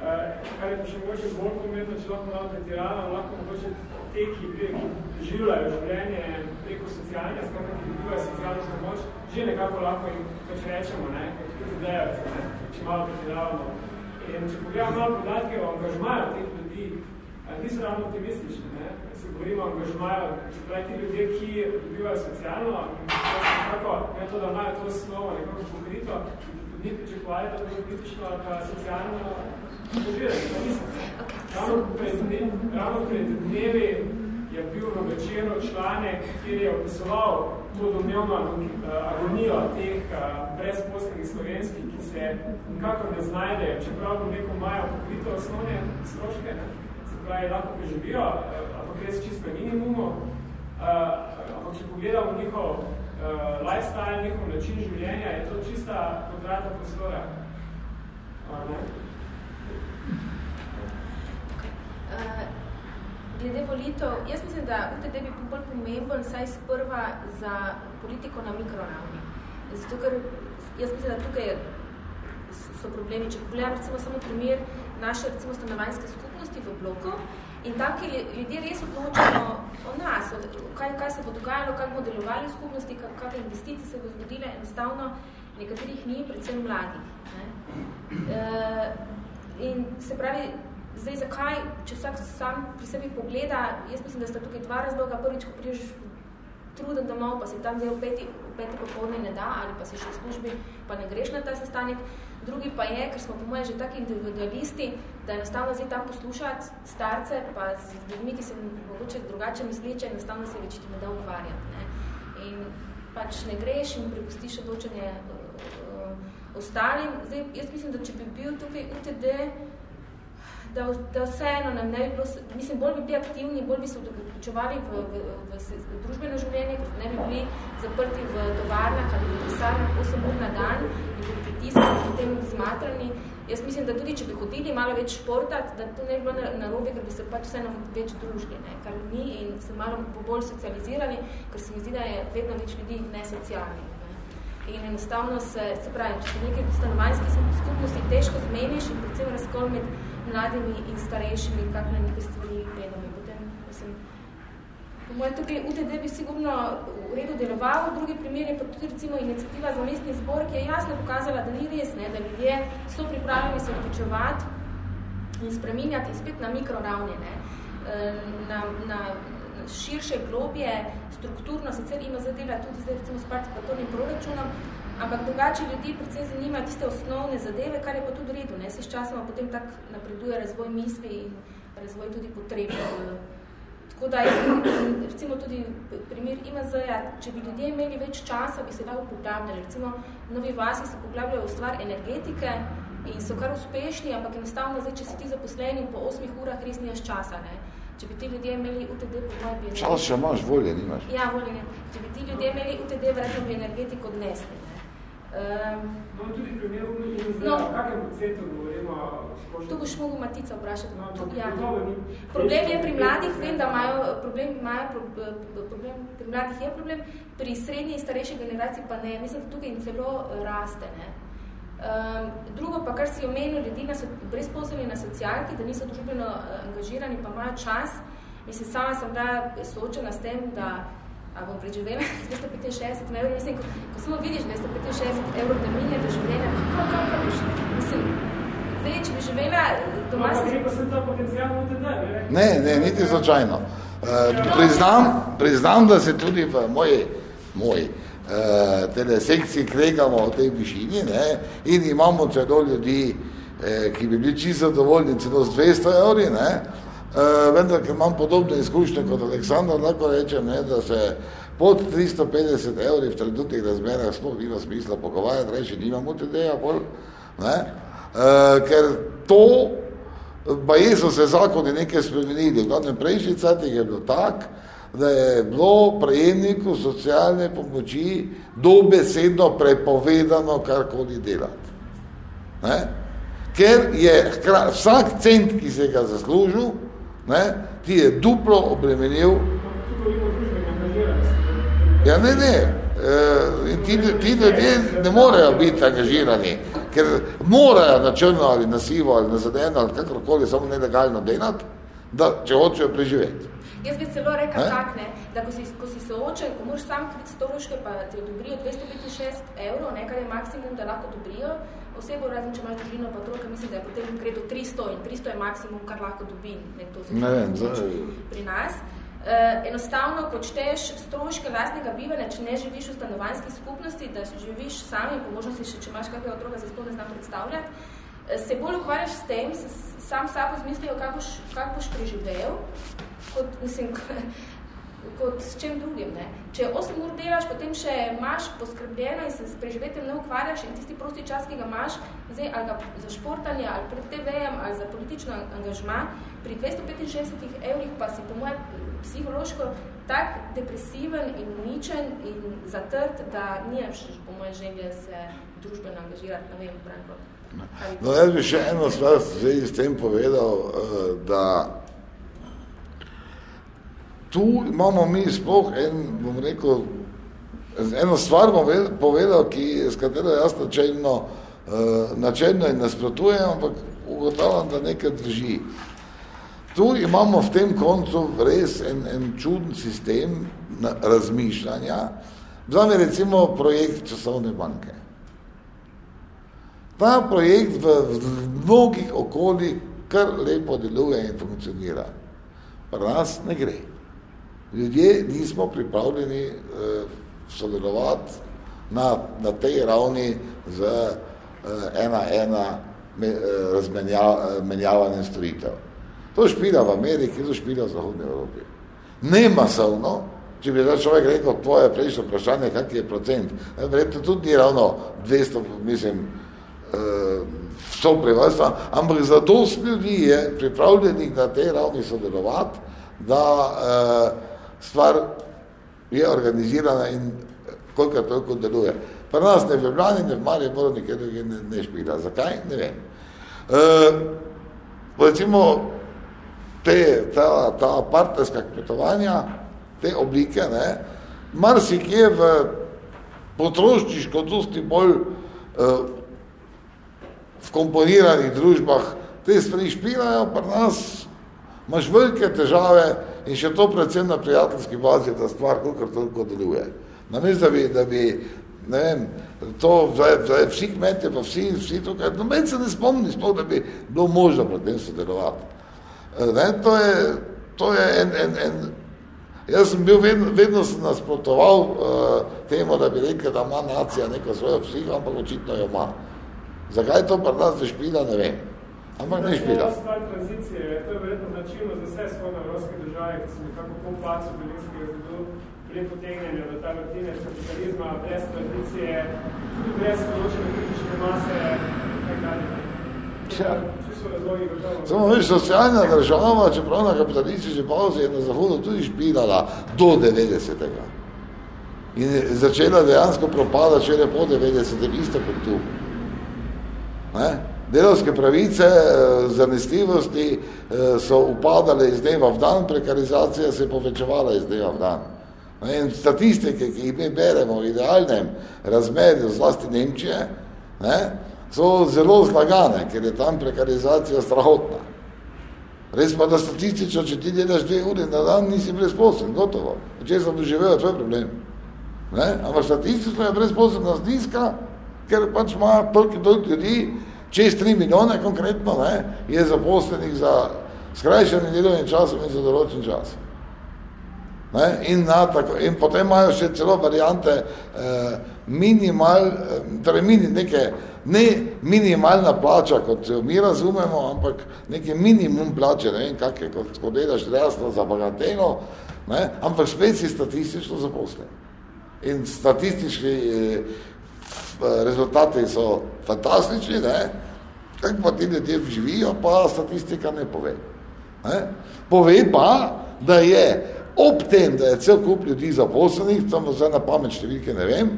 kar je pa še mogoče bolj pomembno, če lahko malo pretirano, lahko mogoče te, ki, življajo življenje preko socialne, skratka, ki dobivajo socialno pomoč, že nekako lahko jim pač rečemo, ne, kot tudi dejavce, ne, če malo pretiravamo. In če pogledamo malo podatke o angažmaju teh ljudi, niso ravno optimistični, ne, se govorimo o angažmaju, se pravi ti ljudje, ki dobivajo socialno, nekako, ne to, da imajo to osnovo nekako pokrito, ni pričakovali, da bodo politično ali pa socialno. Ravno pred, ravno pred dnevi je bil v večerno članek, kjer je opisoval to domnevno agonijo teh brezposlenih slovenskih, ki se nikakor ne znajdejo, čeprav bom neko imajo pokrito osnovne stroške, ne? se pravi, lahko preživijo, ampak res čisto minimumu. Ampak če pogledamo njihov lifestyle, njihov način življenja, je to čista podrata prostora. Ne?
Glede volitev, jaz mislim, da UTD bi bolj pomemben saj sprva za politiko na mikroravni. Zato, ker jaz mislim, da tukaj so problemi. Če pogledam recimo samo primer naše recimo stanovanjske skupnosti v bloku in tam, ki ljudje res odločajo o nas, o, kaj, kaj se bo dogajalo, kako bomo delovali v skupnosti, kakve investicije se bo zgodile, enostavno nekaterih ni, predvsem mladih. Ne? E, in se pravi, Zdaj, zakaj, če vsak sam pri sebi pogleda, jaz mislim, da sta tukaj dva razloga. Prvič, ko priješ truden domov, pa si tam zdaj v peti, v peti popolne ne da, ali pa si še v službi, pa ne greš na ta sestanek. Drugi pa je, ker smo po moje že taki individualisti, da enostavno zdaj tam poslušati starce, pa z ljudmi, ki se mogoče drugače misleče, enostavno se večiti ne da ukvarjati. Ne? In pač ne greš in prepustiš odločanje uh, ostalim. Zdaj, jaz mislim, da če bi bil tukaj UTD, da, da vseeno nam ne bi bilo, mislim, bolj bi bili aktivni, bolj bi se vključevali v, v, v, v družbeno življenje, ker ne bi bili zaprti v tovarnah ali v pisarnah 8 ur na dan in bi pritiskali potem zmatrani. Jaz mislim, da tudi, če bi hodili malo več športati, da to ne bi bilo narobe, ker bi se pač vseeno več družili, ne, kar mi in se malo bolj socializirali, ker se mi zdi, da je vedno več ljudi nesocialnih. In enostavno se, se pravi, če se nekaj stanovanjske skupnosti težko zmeniš in predvsem razkol med mladimi in starejšimi, kak na neke stvari gledamo. Potem, mislim, po mojem, tukaj UTD bi sigurno v redu deloval, drugi primer je pa tudi recimo iniciativa za mestni zbor, ki je jasno pokazala, da ni res, ne, da ljudje so pripravljeni se vključevati in spreminjati in spet na mikroravne, ne, na, na širše globje, strukturno, sicer ima zadeva tudi zdaj recimo s participatornim proračunom, Ampak drugače ljudi predvsem zanima tiste osnovne zadeve, kar je pa tudi redu. Ne? Se s časoma potem tak napreduje razvoj misli in razvoj tudi potreb. Tako da jaz, recimo tudi primer IMZ-ja, če bi ljudje imeli več časa, bi se dalo poglabljali. Recimo novi vasi se poglabljajo v stvar energetike in so kar uspešni, ampak enostavno zdaj, če si ti zaposleni po 8 urah, res nimaš časa. Ne? Če bi ti ljudje imeli UTD, po moj bi...
Čas še imaš, volje nimaš.
Ja, volje ne. Če bi ti ljudje imeli UTD, verjetno bi energetiko odnesli.
Um, no, tudi primer no, kakem procentu govorimo?
Tu boš mogel Matica vprašati.
No, to,
ja. problem je pri mladih, vem, da imajo problem, imajo problem, pri mladih je problem, pri srednji in starejši generaciji pa ne. Mislim, da tukaj in celo raste. Ne? Um, drugo pa, kar si omenil, ljudi na so, brezposobni na socialki, da niso družbeno angažirani, pa imajo čas. Mislim, sama sem da soočena s tem, da a bom preživela 265 evrov, mislim, ko, ko samo vidiš 265 evrov termine do življenja, kako, kako boš, mislim, zdaj, če bi živela doma...
No, pa se to potencijalno te da,
ne? Ne, niti slučajno. Uh, priznam, priznam, da se tudi v moji, moji uh, telesekciji kregamo v tej višini ne, in imamo celo ljudi, eh, ki bi bili čisto zadovoljni celo z 200 evri, ne, Uh, vendar, ker imam podobne izkušnje kot Aleksandar, lahko rečem, ne, da se pod 350 evri v trenutnih razmerah sploh nima smisla pogovarjati, reči, nimamo te deja bolj, ne, uh, ker to pa je so se zakoni nekaj spremenili. V prejšnji cajtih je bilo tak, da je bilo prejemniku socialne pomoči dobesedno prepovedano karkoli delati. Ne? Ker je vsak cent, ki se ga zaslužil, ne, ti je duplo obremenil. Ja, ne, ne. E, ti, ti ljudje ne morejo biti angažirani, ker morajo na črno ali na sivo ali na zadeno ali kakorkoli samo nelegalno delati, da če hočejo preživeti.
Jaz bi celo rekel tak, ne, da ko si, ko si soočen, ko moraš sam kriti stološke, pa ti odobrijo 256 evrov, nekaj je maksimum, da lahko odobrijo osebo, razen če imaš družino, pa troka, mislim, da je potem do 300 in 300 je maksimum, kar lahko dobi nekdo
ne vem,
pri nas. Uh, enostavno, ko čteš stroške lastnega bivanja, če ne živiš v stanovanjski skupnosti, da živiš sami, po možnosti še, če imaš kakega otroka, se sploh ne znam predstavljati, uh, se bolj ukvarjaš s tem, se sam sabo zmislijo, kako boš, kak boš preživel, kot, mislim, kot s čem drugim. Ne? Če 8 ur delaš, potem še imaš poskrbljeno in se s preživetjem ne ukvarjaš in tisti prosti čas, ki ga imaš, zdaj, ali ga za športanje, ali pred TV-jem, ali za politično angažma, pri 265 evrih pa si po moje psihološko tak depresiven in uničen in zatrt, da nimaš po moje želje se družbeno angažirati, ne vem, Branko.
No, jaz bi še eno stvar s tem povedal, eh, da tu imamo mi sploh en, bom rekel, eno stvar bom povedal, ki, s katero jaz načeljno, uh, načeljno in nasprotujem, ampak ugotavljam, da nekaj drži. Tu imamo v tem koncu res en, en čuden sistem razmišljanja. Zame recimo projekt časovne banke. Ta projekt v, v mnogih okoljih kar lepo deluje in funkcionira. Pa nas ne gre ljudje nismo pripravljeni uh, sodelovati na, na tej ravni z uh, ena ena me, uh, razmenjavanjem storitev. To špila v Ameriki, to špila v Zahodni Evropi. Ne masovno, če bi da človek rekel tvoje prejšnje vprašanje, kak je procent, verjetno tudi ni ravno 200, mislim, uh, so prevrstva, ampak za dost ljudi je pripravljenih na tej ravni sodelovati, da uh, stvar je organizirana in koliko toliko deluje. Pri nas ne v Ljubljani, ne v Mariboru, nikjer ne, ne špila. Zakaj? Ne vem. E, recimo, te, ta, ta partnerska kmetovanja, te oblike, ne, marsikje v potrošniško dosti bolj e, v komponiranih družbah te stvari špilajo, pri nas imaš velike težave, in še to predvsem na prijateljski bazi, da stvar kolikor toliko deluje. Namesto, da bi, da bi ne vem, to zdaj vsi kmetje, pa vsi, vsi tukaj, no meni se ne spomni sploh, da bi bilo možno pri tem sodelovati. E, ne, to je, to je en, en, en, jaz sem bil vedno, vedno sem nasprotoval uh, temu, da bi rekel, da ima nacija neko svojo psiho, ampak očitno jo ima. Zakaj to pri nas ne špila, ne vem. Ampak ne špila.
To je tranzicije, to je verjetno značilno za vse shodne evropske države, ki so nekako po pacu belinskega zidu prej potegnjeni v ta vrtinec kapitalizma, brez tranzicije, tudi brez določene kritične mase in tak dalje.
Ja. Samo veš, socialna država, čeprav na kapitalistični pauzi je na Zahodu tudi špilala do 90. In začela dejansko propada, če je po 90. isto kot tu. Ne? Delovske pravice, eh, zanesljivosti eh, so upadale iz dneva v dan, prekarizacija se je povečevala iz dneva v dan. In statistike, ki jih mi beremo v idealnem razmerju zlasti Nemčije, ne, so zelo zlagane, ker je tam prekarizacija strahotna. Res pa, da statistično, če ti delaš dve uri na dan, nisi brezposen, gotovo. Če sem doživel, to je problem. Ne? Ampak statistično je brezposobnost nizka, ker pač ima toliko ljudi, čez 3 milijone konkretno, ne, je zaposlenih za skrajšanje delovnim časom in za določen čas. Ne, in, na, tako, in potem imajo še celo variante eh, minimal, eh, torej mini, neke, ne minimalna plača, kot jo mi razumemo, ampak neki minimum plače, ne vem, kak je, kot, ko delaš jasno za bagateno, ne, ampak spet si statistično zaposlen. In statistični eh, rezultati so fantastični, ne, Kako pa ti ljudje živijo, pa statistika ne pove. Ne? Pove pa, da je ob tem, da je cel kup ljudi zaposlenih, samo zdaj na pamet številke ne vem,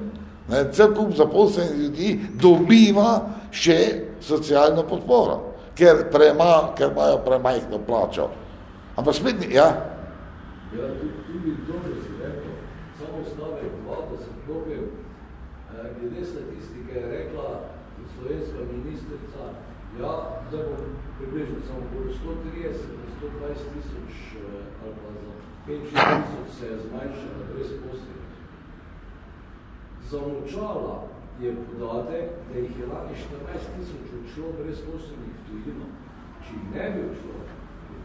ne, cel kup zaposlenih ljudi dobiva še socialno podporo, ker, prema, ker imajo premajhno plačo. Ampak spet ni, ja?
Ja, tudi dobro si rekel, samo stavek dva, da se vklopil, eh, glede statistike je rekla slovenska ministrica, ja, zdaj bom približno samo bolj 130 120 tisoč eh, ali pa za 5 tisoč se je zmanjšala brezposlenost. Zamočala je podatek, da jih je lani 14 tisoč odšlo brezposlenih v tujino. Če ne bi odšlo,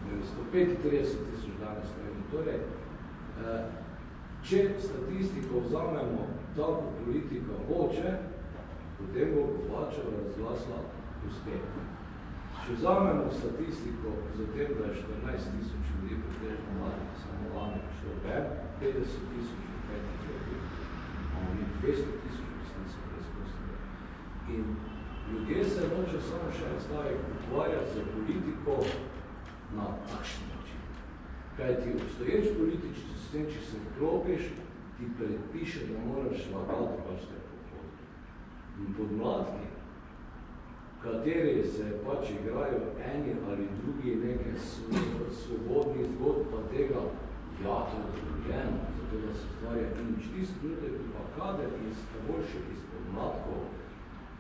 je 135 tisoč danes trajno. Torej, eh, če statistiko vzamemo tako politika hoče, potem bo plačala razglasla uspeh. Če vzamemo statistiko za tem, da je 14 tisoč ljudi pretežno mladih, samo lani šlo ven, 50 tisoč v petih letih, imamo mi 200 tisoč resnice brezposlene. In ljudje se noče samo še en stavek ukvarjati za politiko na takšen način. Kaj ti obstoječ politični sistem, če se vklopiš, ti predpiše, da moraš lagati, pa ste. In pod mladki, kateri se pač igrajo eni ali drugi neke svobodni zgod, pa tega, ja, to je drugeno, zato da se stvarja nič. Trenutek, pa kader iz boljših iz podmladkov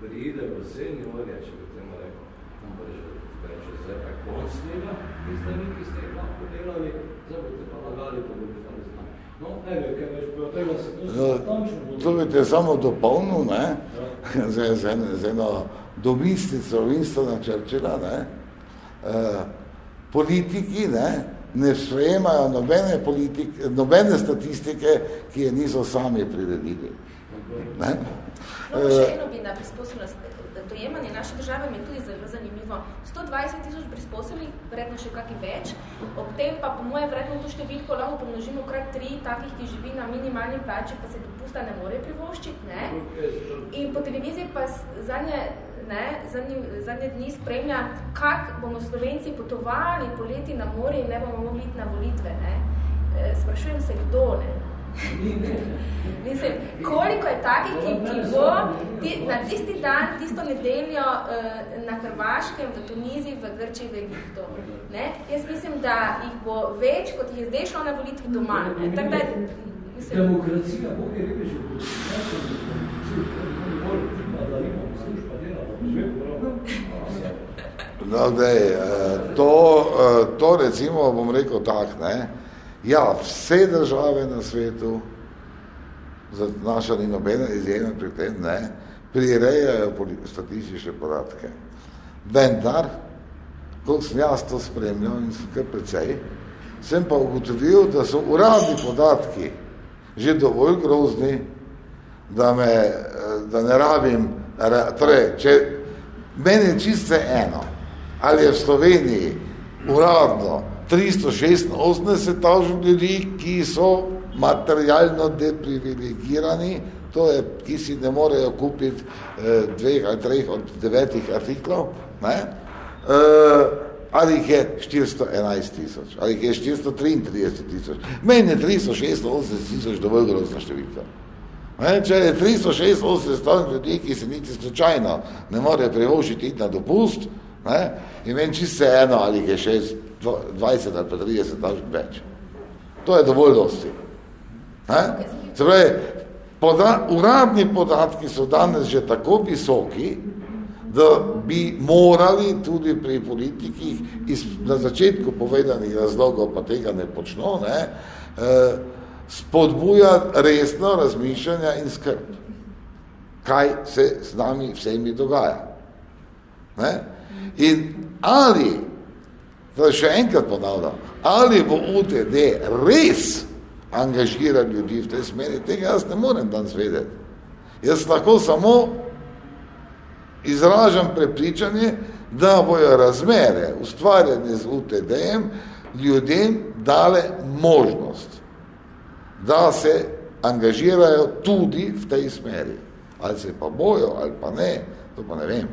pride v seniorje, če bi temu rekel, tam pa že reče, zdaj pa konc tega, in zdaj neki ste lahko delali, zdaj boste pa lagali, pa z nami. No, ne ve, kaj več, pa tega se to no, tančno...
To bi te samo dopolnil, ne, ja. z, z, z eno domislico Winstona Churchilla, ne, uh, politiki, ne, ne sprejemajo nobene, politik, nobene statistike, ki je niso sami priredili. Ne?
No, še eno bi na prisposobnost dojemanje naše države mi je tudi zelo zanimivo. 120 tisoč brezposobnih, verjetno še kakih več, ob tem pa po moje verjetno to številko lahko pomnožimo krat tri takih, ki živi na minimalni plači, pa se dopusta ne more privoščiti. Ne? In po televiziji pa zadnje, ne, zadnje, zadnje dni spremlja, kak bomo Slovenci potovali poleti na morje in ne bomo mogli iti na volitve. Ne? E, sprašujem se, kdo ne? Mislim, koliko je takih, ki, ki bo ti, na tisti dan, tisto nedeljo uh, na Hrvaškem, v Tuniziji, v Grčiji, v Egiptu. Ne? Jaz mislim, da jih bo več, kot jih je zdaj šlo na volitvi doma. Ne? Tak, da,
mislim, Demokracija, Bog je rekel, že
No, dej, to, to recimo bom rekel tak, ne, Ja, vse države na svetu, naša ni nobena izjemna pri tem, ne, prirejajo statistične podatke. Vendar, koliko sem jaz to spremljal in sem kar precej, sem pa ugotovil, da so uradni podatki že dovolj grozni, da, me, da ne rabim, torej, če meni je čisto eno, ali je v Sloveniji uradno 386 tažen ljudi, ki so materialno deprivilegirani, to je, ki si ne morejo kupiti eh, dveh ali treh od devetih artiklov, ne? Eh, ali jih je 411 tisoč, ali jih je 433 tisoč. Meni je 386 tisoč dovolj grozna številka. Ne? Če je 386 ljudi, ki se niti slučajno ne more privošiti na dopust, ne? in meni čisto eno, ali jih je šest 20 ali pa 30 ali več. To je dovolj dosti. Ne? Se pravi, poda, uradni podatki so danes že tako visoki, da bi morali tudi pri politikih iz na začetku povedanih razlogov, pa tega ne počno, ne, eh, spodbujati resno razmišljanja in skrb, kaj se z nami vsemi dogaja. Ne? In ali Zdaj še enkrat ponavljam, ali bo UTD res angažira ljudi v tej smeri, tega jaz ne morem danes vedeti. Jaz lahko samo izražam prepričanje, da bojo razmere ustvarjene z UTD-jem ljudem dale možnost, da se angažirajo tudi v tej smeri. Ali se pa bojo ali pa ne, To pa ne vem.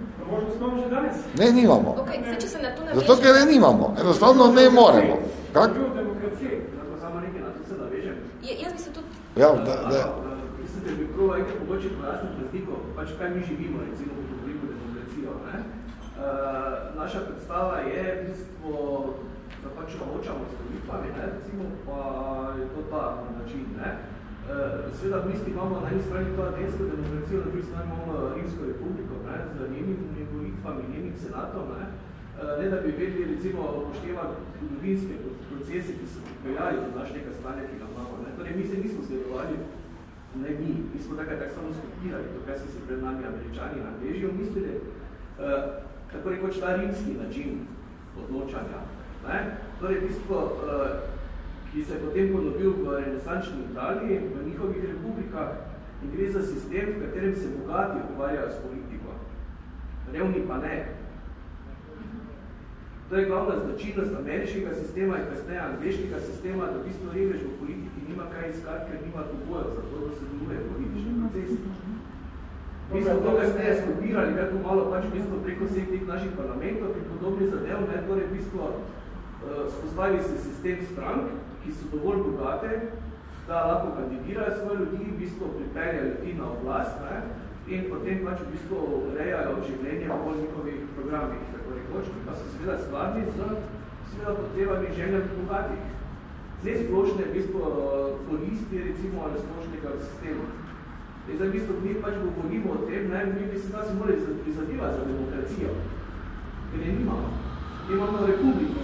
Ne, nimamo.
Okay, zdaj, če se na to
Zato, ker ne nimamo. Enostavno ne moremo. Kak?
Se.
Je, jaz bi se tudi...
Ja, da, da.
Mislim, da bi prav nekaj mogoče pojasniti razliko, pač kaj mi živimo, recimo, ko govorimo demokracijo. Ne? Uh, naša predstava je v bistvu, da pač omočamo s volitvami, ne? recimo, pa je to ta način. Ne? Uh, Sveda v misli imamo na eni strani to atensko demokracijo, na drugi strani imamo Rimsko republiko ne? z njenimi volitvami, njenim senatom. Ne? Uh, ne da bi vedeli, recimo, upoštevati zgodovinske procese, ki so pripeljali do našega stanja, ki ga imamo. Ne? Torej, mi se nismo zgledovali ne mi, mi smo takaj tako samo skopirali, to, kaj so se pred nami američani in angleži omislili, uh, tako rekoč ta rimski način odločanja. Ne? Torej, bistvo, uh, ki se je potem podobil v renesančni Italiji, v njihovih republikah, in gre za sistem, v katerem se bogati ukvarjajo s politiko. Revni pa ne. To je glavna značilnost ameriškega sistema in kasneje angliškega sistema, da v bistvu revež v politiki nima kaj iskati, ker nima pogojev za to, da se deluje politični proces. Mi smo to kasneje skopirali, to malo pač v bistvu preko vseh teh naših parlamentov in podobnih zadev, ne, torej v bistvu uh, spostavi se sistem strank, ki so dovolj bogate, da lahko kandidirajo svoje ljudi, v bistvu pripeljajo ljudi na oblast, ne, in potem pač v bistvu urejajo življenje v njihovih programih, tako rekoč, pa so seveda skladni z seveda potrebami željem bogatih. Zdaj splošne v bistvu koristi recimo ali splošnega sistema. Zdaj v bistvu mi pač govorimo o tem, ne, mi bi se nas morali prizadivati za demokracijo, ker je nimamo. Imamo republiko.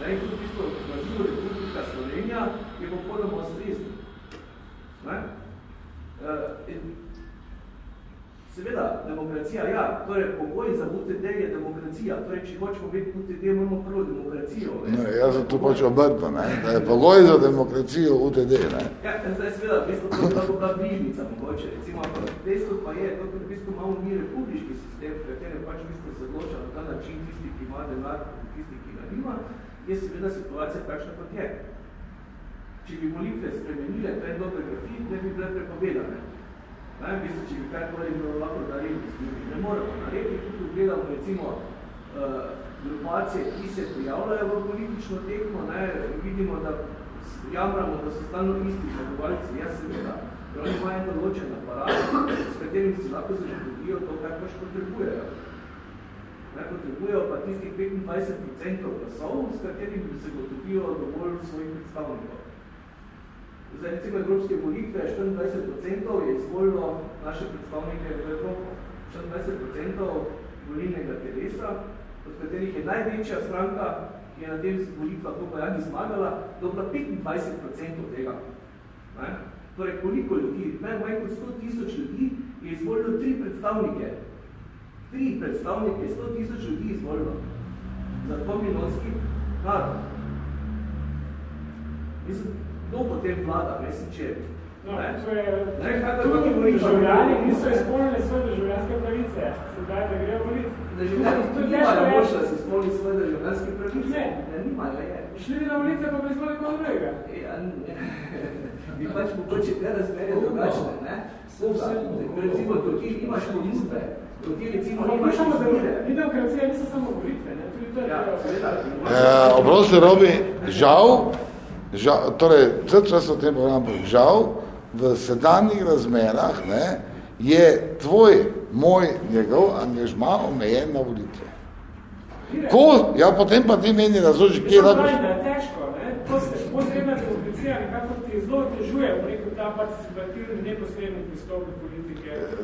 Ne, in tudi v bistvu Republika Slovenija je popolnoma ustrezni. Ne? Uh, in Seveda, demokracija, ja, torej pogoj za UTD je demokracija. Torej, če hočemo biti UTD, moramo prvo demokracijo.
No, jaz sem tu pač obrtno, ne, da je pogoj za demokracijo UTD, ne.
Ja, zdaj seveda, v bistvu to je lahko bila bližnica, mogoče, recimo, ampak dejstvo pa je, to, ker v bistvu imamo mi republiški sistem, v katerem pač v bistvu se odloča na ta način tisti, ki ima denar, tisti, ki ga nima, je seveda situacija takšna kot je. Če bi molitve spremenile dober grafit, ne bi bile prepovedane. Ne, v bistvu, če bi kaj tole bilo lahko narediti njimi. Ne moramo narediti, tudi gledamo recimo uh, grupacije, ki se pojavljajo v politično tekmo, ne, vidimo, da jamramo, da so stalno isti zagovalci, jaz seveda, ker oni imajo določen aparat, s katerim si lahko zagotovijo to, kar pač potrebujejo. Ne, potrebujejo pa tistih 25% glasov, s katerim se zagotovijo dovolj svojih predstavnikov. Zdaj, recimo, evropske volitve, 24% je izvolilo naše predstavnike v Evropo. 24% volilnega telesa, od katerih je največja stranka, ki je na tem volitvah to pa Jani zmagala, dobila 25% tega. Ne? Torej, koliko ljudi, najmanj kot 100 tisoč ljudi, je izvolilo tri predstavnike. Tri predstavnike, 100 tisoč ljudi izvolilo. Za dvomiljonski narod. Mislim, kdo potem vlada, mislim, če
No, to je, ne, tudi državljani niso izpolnili svoje državljanske pravice, se zdaj, da grejo voliti.
Državljani tudi nimajo moč, da si izpolnili svoje državljanske pravice.
Ne,
ne, nimajo, je.
Šli bi na volitve, pa bi izvolili koga drugega.
Ja, bi pač mogoče te razmerje drugačne, ne? Recimo, dokaj imaš ponudbe, dokaj recimo imaš izbire.
Ni demokracija, niso samo volitve, ne? Tudi to je
ja, seveda.
Uh, oprosti, Robi, žal, žal, torej, cel čas o tem programu, žal, v sedanjih razmerah ne, je tvoj, moj, njegov angažma omejen na volitve. Ko, ja, potem pa ti meni razloži, kje
lahko... To je težko, ne? Posredna demokracija nekako ti zelo težuje, rekel, ta participativni neposredni pristop do politike.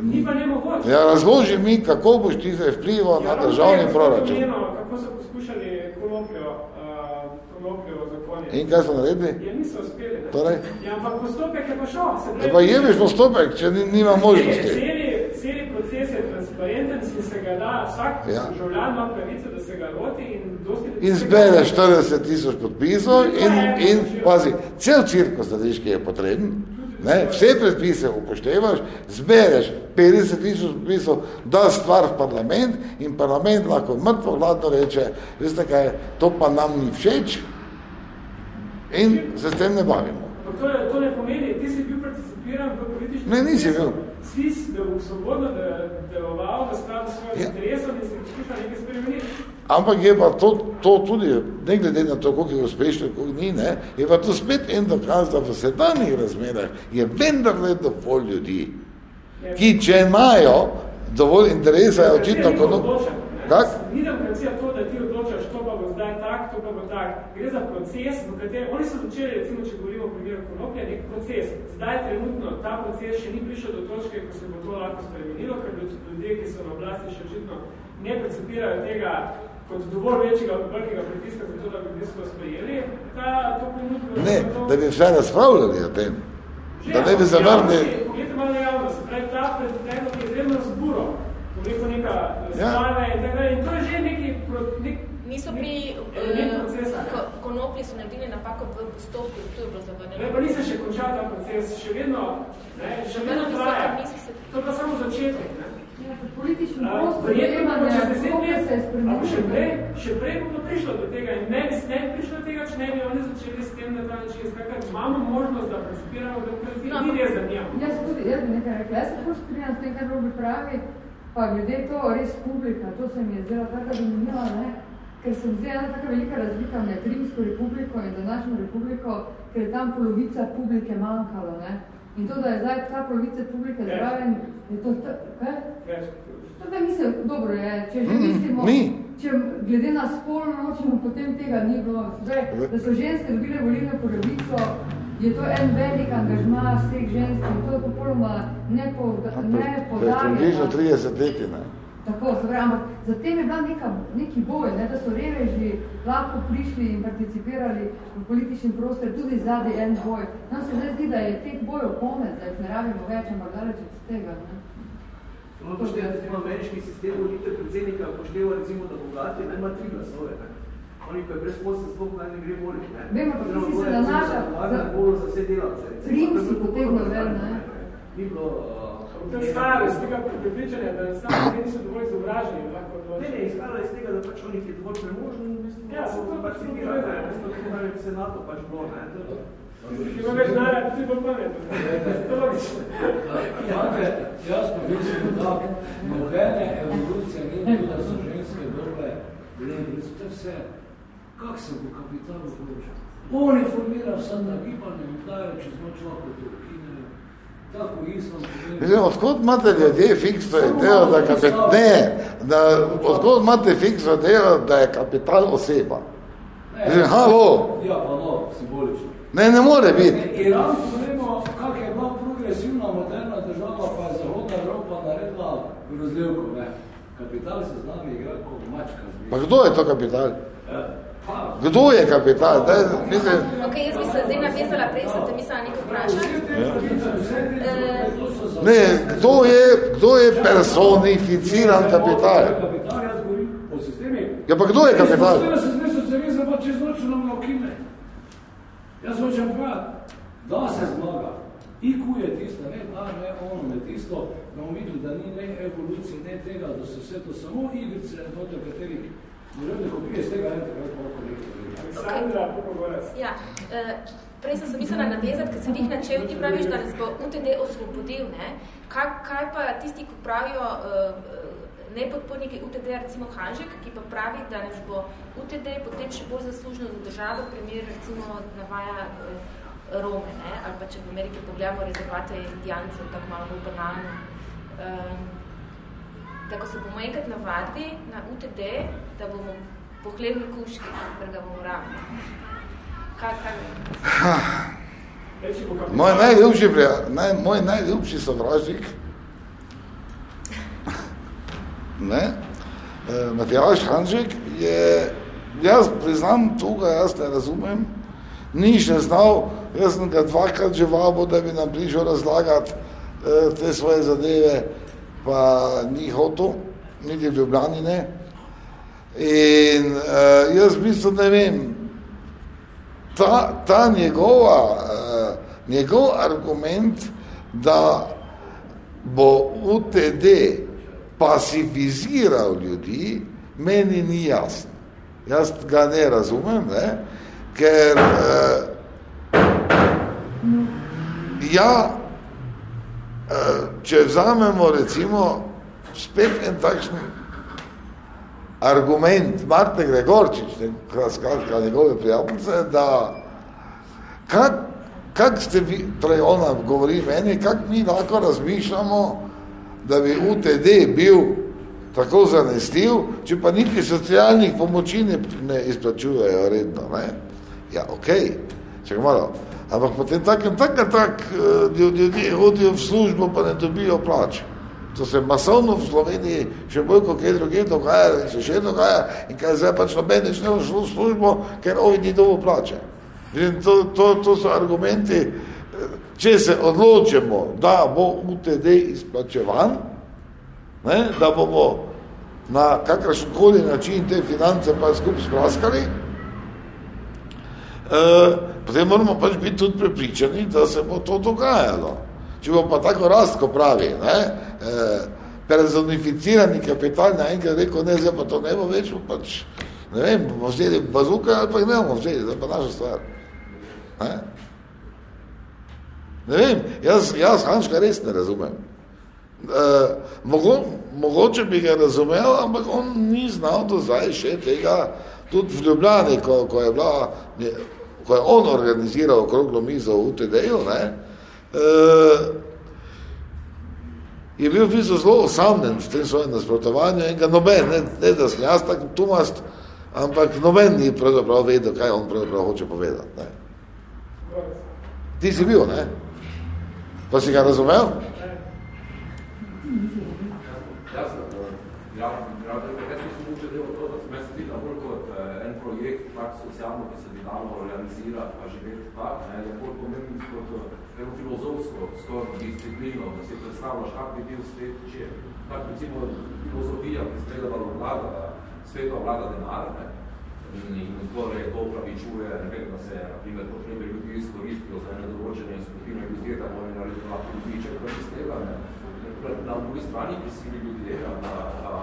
Ni pa nemogoče.
Ja, razloži mi, kako boš ti zdaj vplival ja, na državni proračun.
Kako so poskušali kolopljo, uh, kolopljo zakonje.
In kaj so naredili?
Ja, niso uspeli. Ne?
Torej?
Ja, ampak postopek je pa šel.
Ja, pa jemiš postopek, če nima možnosti.
Celi, celi proces je transparenten, si se ga da, vsak ja. državljan ima pravico, da se ga loti in dosti...
In zbere 40 tisoč podpisov in, in pazi, cel cirkus zadeški je potreben, ne, vse predpise upoštevaš, zbereš 50 tisoč podpisov, da stvar v parlament in parlament lahko mrtvo vladno reče, veste kaj, to pa nam ni všeč in se s tem ne bavimo.
To, to ne pomeni, ti si bil emancipiran v političnem
Ne, nisi bil.
Bo svobodno deloval v skladu s svojim
Ja.
interesom in se skuša nekaj spremeniti.
Ampak je pa to, to tudi, ne glede na to, koliko je uspešno, koliko ni, ne, je pa to spet en dokaz, da v sedanjih razmerah je vendarle dovolj ljudi, ki če imajo dovolj interesa, je očitno
Demokracija ni
kono...
odločanje, ne.
Kak?
Ni demokracija to, da ti odločaš, to pa bo zdaj tak, to pa tak. Gre za proces, v katerem, oni so začeli, recimo, če govorimo o primeru konoplja, nek proces. Zdaj trenutno ta proces še ni prišel do točke, ko se bo to lahko spremenilo, ker ljudje, ki so na oblasti še očitno ne precipirajo tega kot dovolj večjega, velikega pritiska za to, da bi bistvo sprejeli, ta, to ponudbo...
Ne,
to,
da bi vse razpravljali o tem, da ne bi zavrnili.
Poglejte malo javnost, se pravi, ta predlog je izredno zburo, poglejte neka
Ja.
stave in tako dalje. In to je že neki, nek,
Mi so pri ko- konoplji so naredili napako v postopku, to je bilo
Ne,
zavrnjeno.
pa ni se še končal ta proces, še vedno, ne, še vedno
Niso-
traja.
niso
To je pa samo začetek, ne.
Ja, politični prostor
Verjetno čez deset let,
se je
ali pa še prej, še prej bo prišlo do tega in ne bi, ne prišlo do tega, če ne bi oni začeli s tem na ta način. Skratka, imamo možnost, da precipiramo demokracijo,
No,
ni res, da nijamo.
Jaz tudi, jaz bi nekaj rekla, jaz se ful strinjam s tem, kar Robi pravi, pa glede to res publika, to se mi je zdela taka zanimiva, ne? Ker se mi zdi ena taka velika razlika med Rimsko republiko in današnjo republiko, ker je tam polovica publike manjkalo, ne? In to, da je zdaj ta polovica publike zraven, je to, kaj? To pa mislim, dobro je, če že
Mm,
mislimo,
ni.
če glede na spol ločimo, potem tega ni bilo. Zdaj, da so ženske dobile volilno pravico, je to en velik angažma vseh žensk in to je popolnoma nepo,
To je približno
nepodarjeno.
30 leti, ne.
Tako, se pravi, ampak zatem je bila neka, neki boj, ne, da so reveži lahko prišli in participirali v politični prostor, tudi zadnji en boj. Nam se zdaj zdi, da je teh bojev konec, da jih ne rabimo več, ampak daleč od tega. Ne.
No, pošteva, recimo, ameriški sistem volitev predsednika pošteva, recimo, da bogati ne ima tri glasove. Ne? Oni, ko je brezposlen, sploh naj ne gre voliti. Ne?
Vemo, pa
Oziroma,
tisti se nanaša za-
bolj za vse delavce.
Rim si potegnil ven, ne.
Ni bilo...
To je staro iz tega prepričanja, da enostavno niso dovolj izobraženi, lahko
Ne,
odločijo.
ne, izhajalo je iz tega, da pač oni, ki je dovolj premožen, v bistvu,
Ja, se to pač
participira,
tudi
ne,
vede.
v bistvu, to je v senatu pač bilo, ne. To je-
Tisti, ki ima več denarja, ti bo pametno. To je logično.
Fante, jaz pa mislim, da nobene evolucije ni tu, da so ženske dobre, lenice, to je vse. Kak se bo kapital odločil? On informira vsa ta gibanja in dajo čez noč lahko to ukinejo. Tako islam pomeni.
Mislim, odkot imate ljudje fiksno idejo, da kapital, ne, da, odkot imate fiksno idejo, da je kapital oseba.
Ne,
Mislim, halo,
Ja, pa no, simbolično.
ne, ne more biti.
Iran, povemo, kak je bila progresivna, moderna država, pa je Zahodna Evropa naredila grozljivko, ne. Kapital se z nami igra kot mačka.
Pa kdo je to kapital?
Pa,
Kdo je kapital? Daj, mislim,
Ok, jaz bi se zdaj navezala, prej sem te mislila nekaj vprašati. Eh,
ne, kdo je, kdo je personificiran kapital?
Kapital, jaz govorim o sistemi.
Ja, pa kdo je kapital?
40 mesec zaveza, pa čez noč nam ga ukine. Jaz hočem povedati, da se zmaga. IQ je tisto, ne ta, ne ono, ne tisto, da bomo videli, da ni ne evolucije, ne tega, da so vse to samo igrice, noter katerih Možete, ko prije z tega nekaj.
Aleksandra, Popogoras.
Ja, eh, prej sem se mislila navezati, ker si jih načel, ti praviš, da nas bo UTD osvobodil, ne? Kaj, kaj pa tisti, ki pravijo uh, nepodporniki UTD, recimo Hanžek, ki pa pravi, da nas bo UTD potem še bolj zaslužno za državo, primer recimo navaja uh, Rome, ne? ali pa če v Ameriki pogledamo rezervate indijancev, tako malo bolj banalno. Um, tako se bomo enkrat navadili na UTD, da bomo pohledni kuški, ker ga bomo rabili. Kaj, kaj?
Moj najljubši, naj, moj najljubši sovražnik, ne, eh, Matjaž Hanžek je, jaz priznam tukaj, jaz ne razumem, nič ne znal, jaz sem ga dvakrat že vabo, da bi nam prišel razlagati eh, te svoje zadeve, pa ni hotel, niti v Ljubljani ne. In eh, jaz v bistvu ne vem, ta, ta njegova, uh, njegov argument, da bo UTD pasiviziral ljudi, meni ni jasen. Jaz ga ne razumem, ne? ker uh, ja, če vzamemo recimo spet en takšen argument Marte Gregorčič, skratka njegove prijateljice, da kak, kak ste vi, torej ona govori meni, kak mi lahko razmišljamo, da bi UTD bil tako zanestljiv, če pa niti socialnih pomoči ne, ne izplačujejo redno. Ne? Ja, okej, okay. čekaj malo. Ampak potem tak in tak, tak eh, ljudje hodijo v službo, pa ne dobijo plače. To se masovno v Sloveniji še bolj kot kje druge dogaja in se še dogaja in kaj zdaj pač noben ne šlo v službo, ker ovi ni dovo plače. To, to, to so argumenti, če se odločimo, da bo UTD izplačevan, ne, da bomo na kakršenkoli način te finance pa skup spraskali, eh, potem moramo pač biti tudi prepričani, da se bo to dogajalo. Če bo pa tako rast, ko pravi, ne, eh, personificirani kapital na enkrat rekel, ne, zdaj pa to ne bo več, pač, ne vem, bomo vzeli bazuka ali pa ne bomo vzeli, zdaj pa naša stvar. Ne, ne vem, jaz, jaz Hanška res ne razumem. E, mogo, mogoče bi ga razumel, ampak on ni znal do zdaj še tega, tudi v Ljubljani, ko, ko je bila, ko je on organiziral okroglo mizo v UTD-ju, uh, je bil v bistvu zelo osamljen v tem svojem nasprotovanju in ga noben, ne, ne da sem jaz tak tumast, ampak noben ni pravzaprav vedel, kaj on pravzaprav hoče povedati. Ne. Ti si bil, ne? Pa si ga razumel?
Ja, ja, jaz mislim, da je to, da sem jaz videl bolj kot en projekt, tak socialno, ki se bi dalo organizirati, pa živeti tak, ne, je bolj pomembno kot eno filozofsko skoraj disciplino, da si predstavljaš, kak bi bil svet, če tak recimo filozofija, ki se da vlada, sveta vlada denar, ne, in torej to pravičuje, ne vem, da se, na primer, potrebe ljudi izkoristijo za ene določene skupine ljudi, da bojo narediti lahko ljudi, kar iz tega, ne. Na drugi strani prisili ljudje, da, da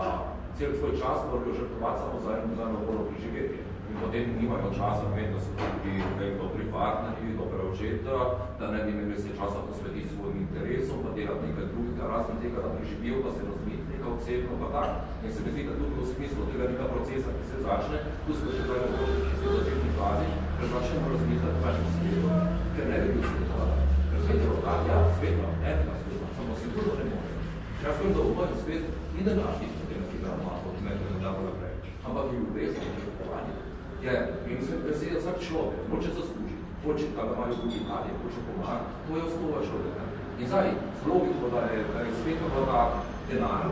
cel svoj čas morajo žrtovati samo za eno, za eno bolj preživetje in potem nimajo časa, vem, da so tudi dobri partnerji, dobra očeta, da ne bi imeli se časa posvetiti svojim interesom, pa delati nekaj drugega, razen tega, da preživijo, pa se razmeti nekaj odsebno, pa tak. In se mi zdi, da tudi v smislu tega nekaj procesa, ki se začne, tu smo tudi v tej začetni fazi, ker začnemo razmišljati več v svetu, ker ne bi bil svetova. Ker svet je rokat, ja, svetlo, ne, na svetlo, samo sigurno ne more. Jaz vem, da v mojem svetu ni denar, tisto, ki ga ima, kot ne, da bo naprej. Ampak je ljubezen, je žrtovanje. Je, in se vesel vsak človek, hoče zaslužiti, hoče, da ga imajo drugi mladi, hoče pomagati, to je osnova človeka. In zdaj, z logiko, da je, da je svetno vlada denar,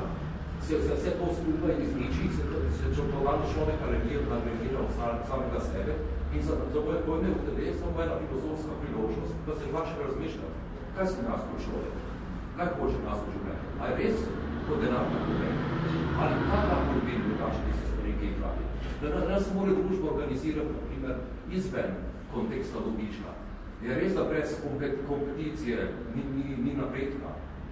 se, se vse to skupaj izniči, se, se črtovanje človeka reagira od samega sebe in za, za boje pojme v tebe je samo ena filozofska priložnost, da se začne razmišljati, kaj se nas kot človek, kaj hoče nas v življenju. A je res kot denar tako Ali kaj lahko ljubim drugače, ki se stvari, ki jih radi? Da nas mora družba organizirati, na primer, izven konteksta dobička. Je res, da brez kompeticije ni, ni, ni napredka,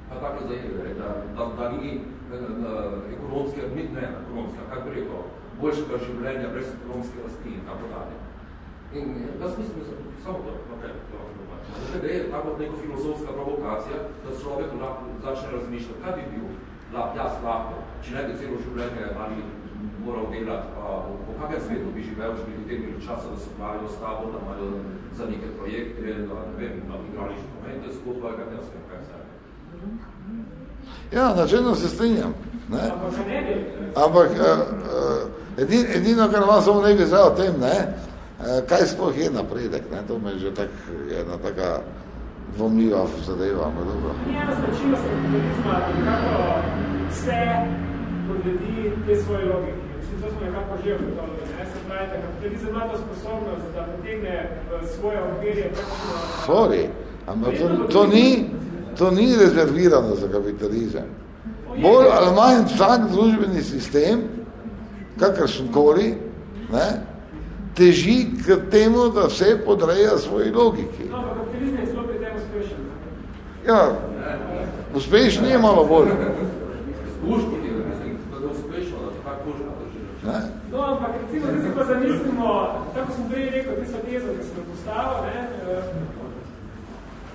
pa tako zajeve, da, da, da ni da, ekonomske, ne ekonomske, kako bi rekel, boljšega življenja brez ekonomske rasti in tako dalje. In jaz mislim, da samo to, to Zdaj je tako neko filozofska provokacija, da človek začne razmišljati, kaj bi bil jaz lahko, če ne bi celo življenje ali moral delati, pa po kakaj svetu bi živel, če bi ljudje imeli časa, da se pravijo s tabo, da imajo za neke projekte, da ne vem, da bi igrali inštrumente skupaj, kaj ne svem, kaj se.
Ja, načelno se strinjam. Ne? Ampak uh, uh, edino, edino, kar vam samo ne bi zdaj o tem, ne, uh, kaj sploh je napredek, ne? to me že tak, je ena taka dvomljiva zadeva.
Dobro. Ni ena značina kapitalizma, kako se podredi te svoje logike. Smo nekako že ugotovili. Ne? Se pravi, da kapitalizem ima to sposobnost, da potegne v svoje okvirje.
Sorry, ampak to, to, ni, to ni rezervirano za kapitalizem. Bolj ali manj vsak družbeni sistem, kakršenkoli, ne, teži k temu, da vse podreja svoji logiki.
No, ampak kapitalizem je celo pri tem uspešen.
Ja, uspešen je malo bolj.
Službo
Ne?
No, ampak recimo, da se pa zamislimo, tako sem prej rekel, tisto tezo, ki sem postavil, ne,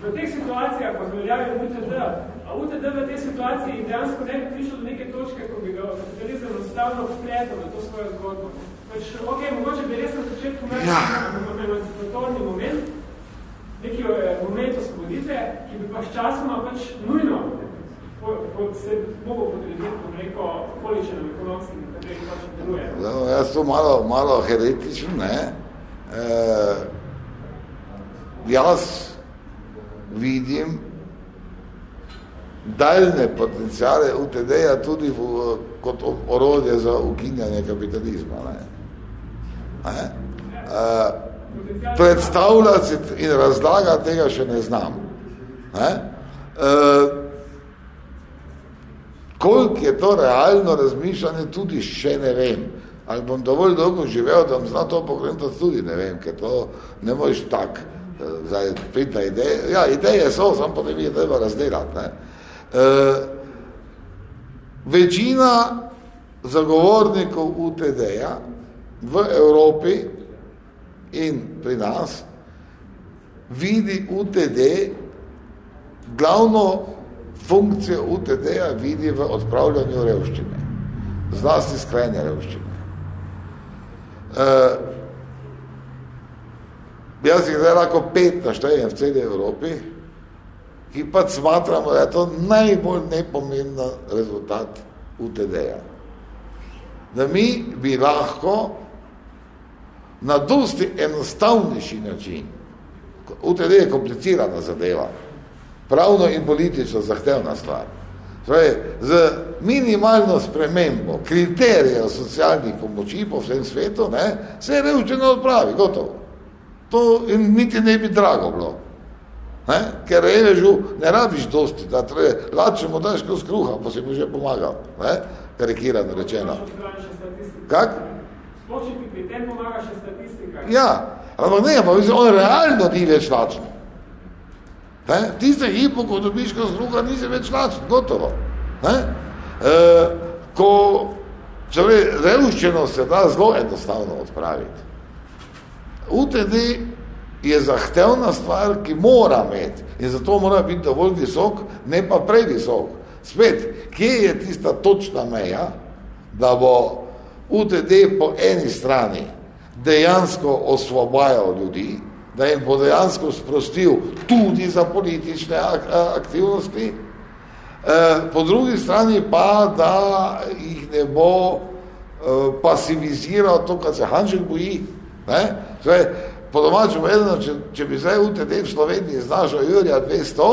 v teh situacijah, ko zmeljavi UTD, A UTD v tej situaciji dejansko ne bi prišel do neke točke, ko bi ga kapitalizem enostavno vpletel na to svojo zgodbo. Pač, ok, mogoče bi res na začetku imel ja. emancipatorni moment, neki eh, moment osvoboditve, ki bi pa s časoma pač nujno po, po, se mogel podrediti po neko količenem ekonomskim,
No, jaz to malo, malo heretično, ne? E, jaz vidim daljne potencijale UTD-ja tudi v, kot orodje za ukinjanje kapitalizma. Ne? Ne? Uh, predstavljati in razlagati tega še ne znam. Ne? Uh, koliko je to realno razmišljanje, tudi še ne vem. Ali bom dovolj dolgo živel, da bom znal to pokrenuti, tudi ne vem, ker to ne možeš tak. Zdaj, pridna ideja. Ja, ideje so, samo potem je treba razdelati. Ne? Uh, večina zagovornikov UTD-ja v Evropi in pri nas vidi UTD, glavno funkcijo UTD-ja vidi v odpravljanju revščine, zlasti skrajne revščine. Uh, jaz jih zdaj lahko pet naštejem v celi Evropi, ki pa smatramo, da je to najbolj nepomemben rezultat UTD-ja. Da mi bi lahko na dosti enostavnejši način, UTD je komplicirana zadeva, pravno in politično zahtevna stvar, torej, z minimalno spremembo kriterijev socialnih pomoči po vsem svetu, ne, se je revčeno odpravi, gotovo. To niti ne bi drago bilo. Ne? Ker revežu ne rabiš dosti, da treba, lače mu daš kroz kruha, pa si mu že pomagal, ne? karikirano rečeno. Kak?
Spočiti pri tem pomaga še statistika.
Ja, ampak ne, pa mislim, on realno ni več lačen. Ne? Tiste hipo, ko dobiš kroz kruha, nisi več lačen, gotovo. Ne? E, ko čele, revščeno se da zelo enostavno odpraviti. UTD je zahtevna stvar, ki mora imeti in zato mora biti dovolj visok, ne pa previsok. Spet, kje je tista točna meja, da bo UTD po eni strani dejansko osvobajal ljudi, da jim bo dejansko sprostil tudi za politične ak aktivnosti, e, po drugi strani pa, da jih ne bo e, pasiviziral to, kar se Hanžek boji. Ne? Zdaj, po domačem vedno, če, če bi zdaj UTD v Sloveniji znašal Jurija 200,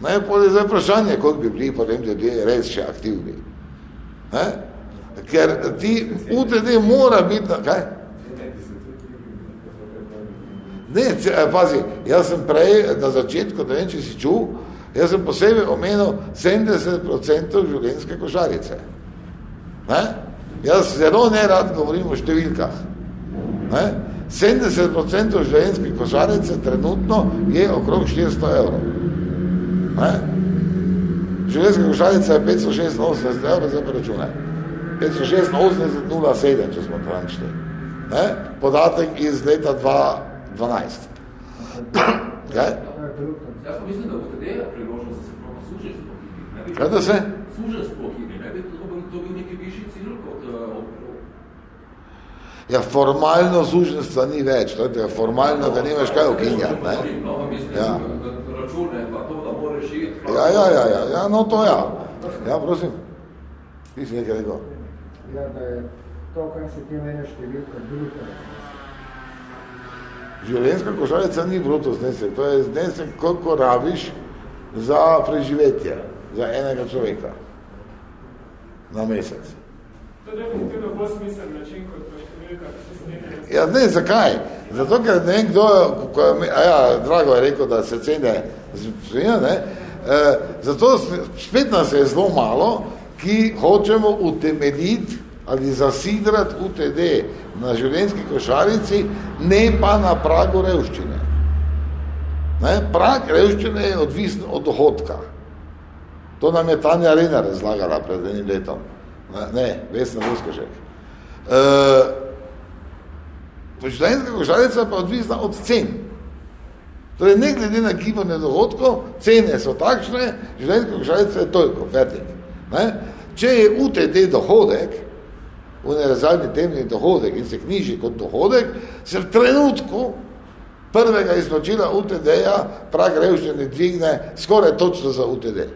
ne, pol je zdaj vprašanje, koliko bi bili potem ljudje res še aktivni. Ne? Ker ti UTD mora biti, kaj? Ne, pazi, jaz sem prej na začetku, da vem, če si čul, jaz sem posebej omenil 70% življenjske košarice. Ne? Jaz zelo ne rad govorim o številkah. Ne? 70% ženskih košarice trenutno je okrog 400 evrov. Ne? Ženska košarica je 586 evrov, zdaj pa račune. 586,07, če smo trančni. Ne? Podatek iz leta 2012.
Kaj? Jaz pa mislim, da bo tedej priložnost, da se prav služi spohiti.
Kaj da se?
Služi spohiti, ne bi to bil neki višji cilj kot
Ja, formalno zuženstva ni več, to je formalno, da nimaš kaj ukinjati, ne? Ja. Ja, ja, ja, ja, ja, no to ja. Ja, prosim. Ti si nekaj rekel.
Ja, da je to, kaj se ti mene številka, bruto.
Življenjska košarica ni bruto znesek, to je znesek, koliko rabiš za preživetje, za enega človeka na mesec.
To je definitivno bolj smisel način, kot pa
Ja, ne, zakaj? Zato, ker ne kdo, ko je, a ja, drago je rekel, da se cene zvija, ne, e, zato spet nas je zelo malo, ki hočemo utemeljiti ali zasidrati UTD na življenjski košarici, ne pa na pragu revščine. Ne, prag revščine je odvisen od dohodka. To nam je Tanja Rena razlagala pred enim letom. Ne, ne Vesna Ruskašek. E, Življenjska košarica pa odvisna od cen. Torej, ne glede na gibanje dohodkov, cene so takšne, življenjsko košarica je toliko, fertik. Ne? Če je UTD dohodek, univerzalni temeljni dohodek in se knjiži kot dohodek, se v trenutku prvega izplačila UTD-ja prag revščine dvigne skoraj točno za UTD.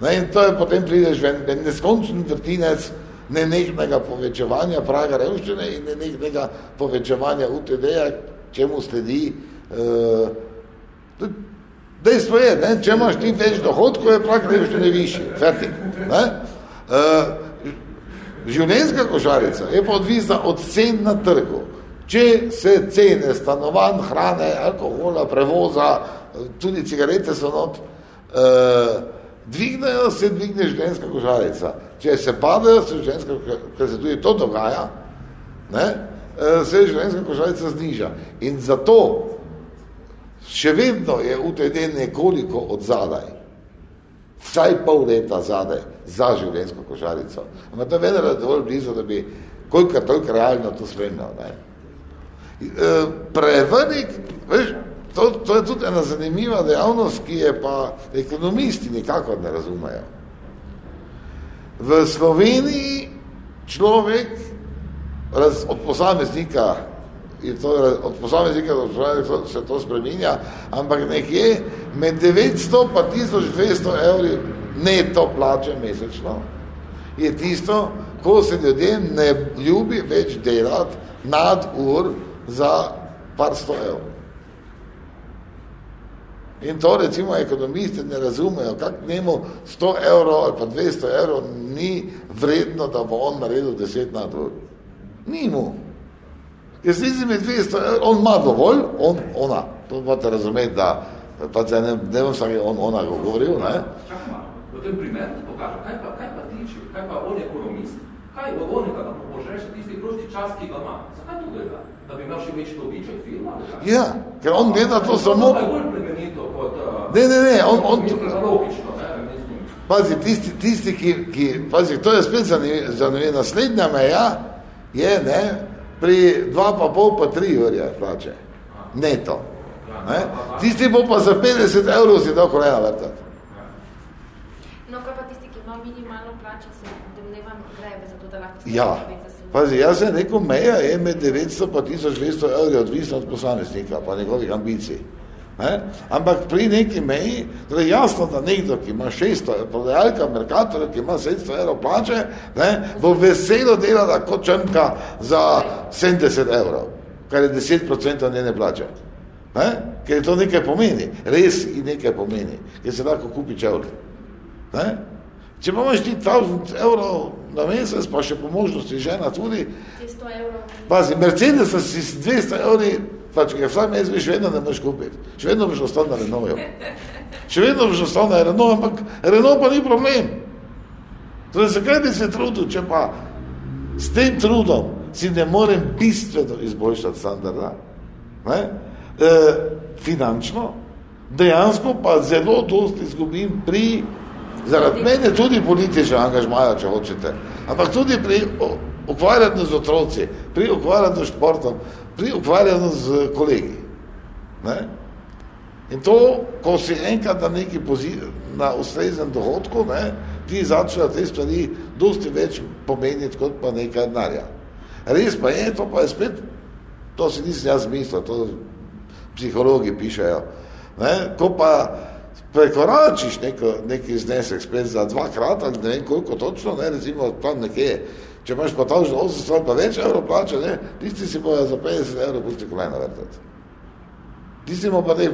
Ne? In to je potem prideš v neskončen vrtinec nenehnega povečevanja praga revščine in nenehnega povečevanja UTD-ja, čemu sledi Uh, dejstvo je, ne, če imaš ti več dohodkov, je prak revščine višji, fertik. Ne? Uh, življenjska košarica je pa odvisna od cen na trgu. Če se cene stanovanj, hrane, alkohola, prevoza, tudi cigarete so not, uh, dvignejo, se dvigne življenjska košarica. Če se padajo, se življenjska, ker se tudi to dogaja, ne, se življenjska košarica zniža. In zato še vedno je UTD nekoliko od zadaj, vsaj pol leta zadaj, za življenjsko košarico. Ampak to je vedno dovolj blizu, da bi koliko toliko realno to spremljal. Ne? E, prevrnik, veš, to, to je tudi ena zanimiva dejavnost, ki je pa ekonomisti nikakor ne razumejo. V Sloveniji človek raz, od posameznika in to od posameznika do posameznika se to spreminja, ampak nekje med 900 pa 1200 evri neto plače mesečno je tisto, ko se ljudem ne ljubi več delati nad ur za par sto evrov. In to recimo ekonomisti ne razumejo, kak njemu 100 evrov ali pa 200 evrov ni vredno, da bo on naredil 10 nad ur. Ni mu. Jaz nisem med 200, on ima dovolj, on, ona. To morate razumeti, da pa se ne, ne bom sami on, ona govoril, ne?
Čakaj malo, v tem primeru ti pokažem, kaj pa, kaj pa tiči, kaj pa on je ekonomist, kaj od onika, da mu reči tisti prosti čas, ki ga ima. Zakaj to gleda? Da bi imel še večji običaj filma?
Ja, ker on gleda to samo...
To je bolj plemenito kot... Uh,
ne, ne, ne, on... on
logično, ne?
Pazi, tisti, tisti ki, ki, pazi, to je spet zanimivo, naslednja meja je, ne, pri dva pa pol pa tri urje plače. Neto. Ne? Tisti bo pa za 50 evrov si dal kolena vrtati.
No, kaj pa tisti, ki ima minimalno plačo, se domnevam grebe za to, da lahko
Ja, pazi, jaz sem rekel, meja je med 900 pa 1200 evrov odvisno od posameznika, pa njegovih ambicij. Ne? Ampak pri neki meji, torej jasno, da nekdo, ki ima 600, prodajalka, merkator, ki ima 700 evrov plače, ne, bo veselo delala kot črnka za 70 evrov, kar je 10% njene plače. Ne? Ker to nekaj pomeni, res in nekaj pomeni, ker se lahko kupi čevlji. Ne? Če pa imaš ti 1000 evrov na mesec, pa še po možnosti žena tudi, pazi, Mercedes si 200 evri Pa če ga vsak mesec še vedno ne moreš kupiti. Še vedno boš ostal na Renaultu. Še vedno boš ostal na Renault, ampak Renault pa ni problem. Torej, zakaj bi se trudil, če pa s tem trudom si ne morem bistveno izboljšati standarda, ne? E, finančno, dejansko pa zelo dosti izgubim pri, zaradi mene tudi politične angažmaja, če hočete, ampak tudi pri ukvarjanju z otroci, pri ukvarjanju z športom, pri ukvarjanju z kolegi. Ne? In to, ko si enkrat na neki poziv, na ustrezen dohodku, ne, ti začnejo te stvari dosti več pomeniti, kot pa nekaj denarja. Res pa je, to pa je spet, to si nisem jaz mislil, to psihologi pišejo. Ne, ko pa prekoračiš neko, neki znesek spet za dvakrat, ali ne vem koliko točno, ne, recimo tam nekje Če imaš pa točno 800 pa več evrov plače, ne, tisti si bojo za 50 evrov pusti kolena vrtati. Tisti mu pa ne,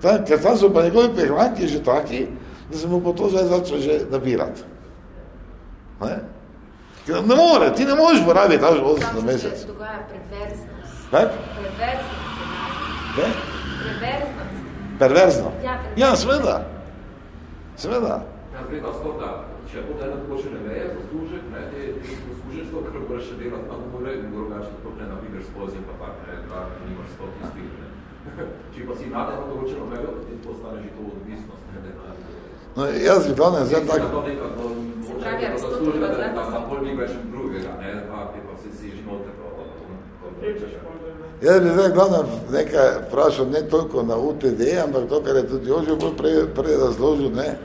ta, ker tam so pa njegovi prihranki že taki, da se mu pa to zdaj začne že nabirati. Ne? Ker ne more, ti ne možeš porabiti ta že 800 na mesec.
Tam se dogaja preverznost.
Ne?
Preverznost.
Ne?
Preverznost.
Perverzno.
Ja,
Ja, seveda. Seveda.
Ja, zdaj pa skoro da, če bo daj nadkočene veje, zaslužek, ne, te, te zasluženstvo, kar bo še delati, pa bo rekel, bo drugače tako ne na viger skozi, pa pa ne, dva, nimaš sto tistih, ne. Če pa si nade na določeno mejo, potem postane že to odvisnost, ne, denarja.
No, jaz bi danes zdaj
tako... No,
se pravi, Aristotelova
zlatnost...
Pa
pol ni več drugega, ne, pa, pa vse si že noter, pa, pa, pa, pa, pa, pa,
Jaz bi zdaj glavno nekaj vprašal, ne toliko na UTD, ampak to, kar je tudi Jožel bolj prej, prej razložil, ne,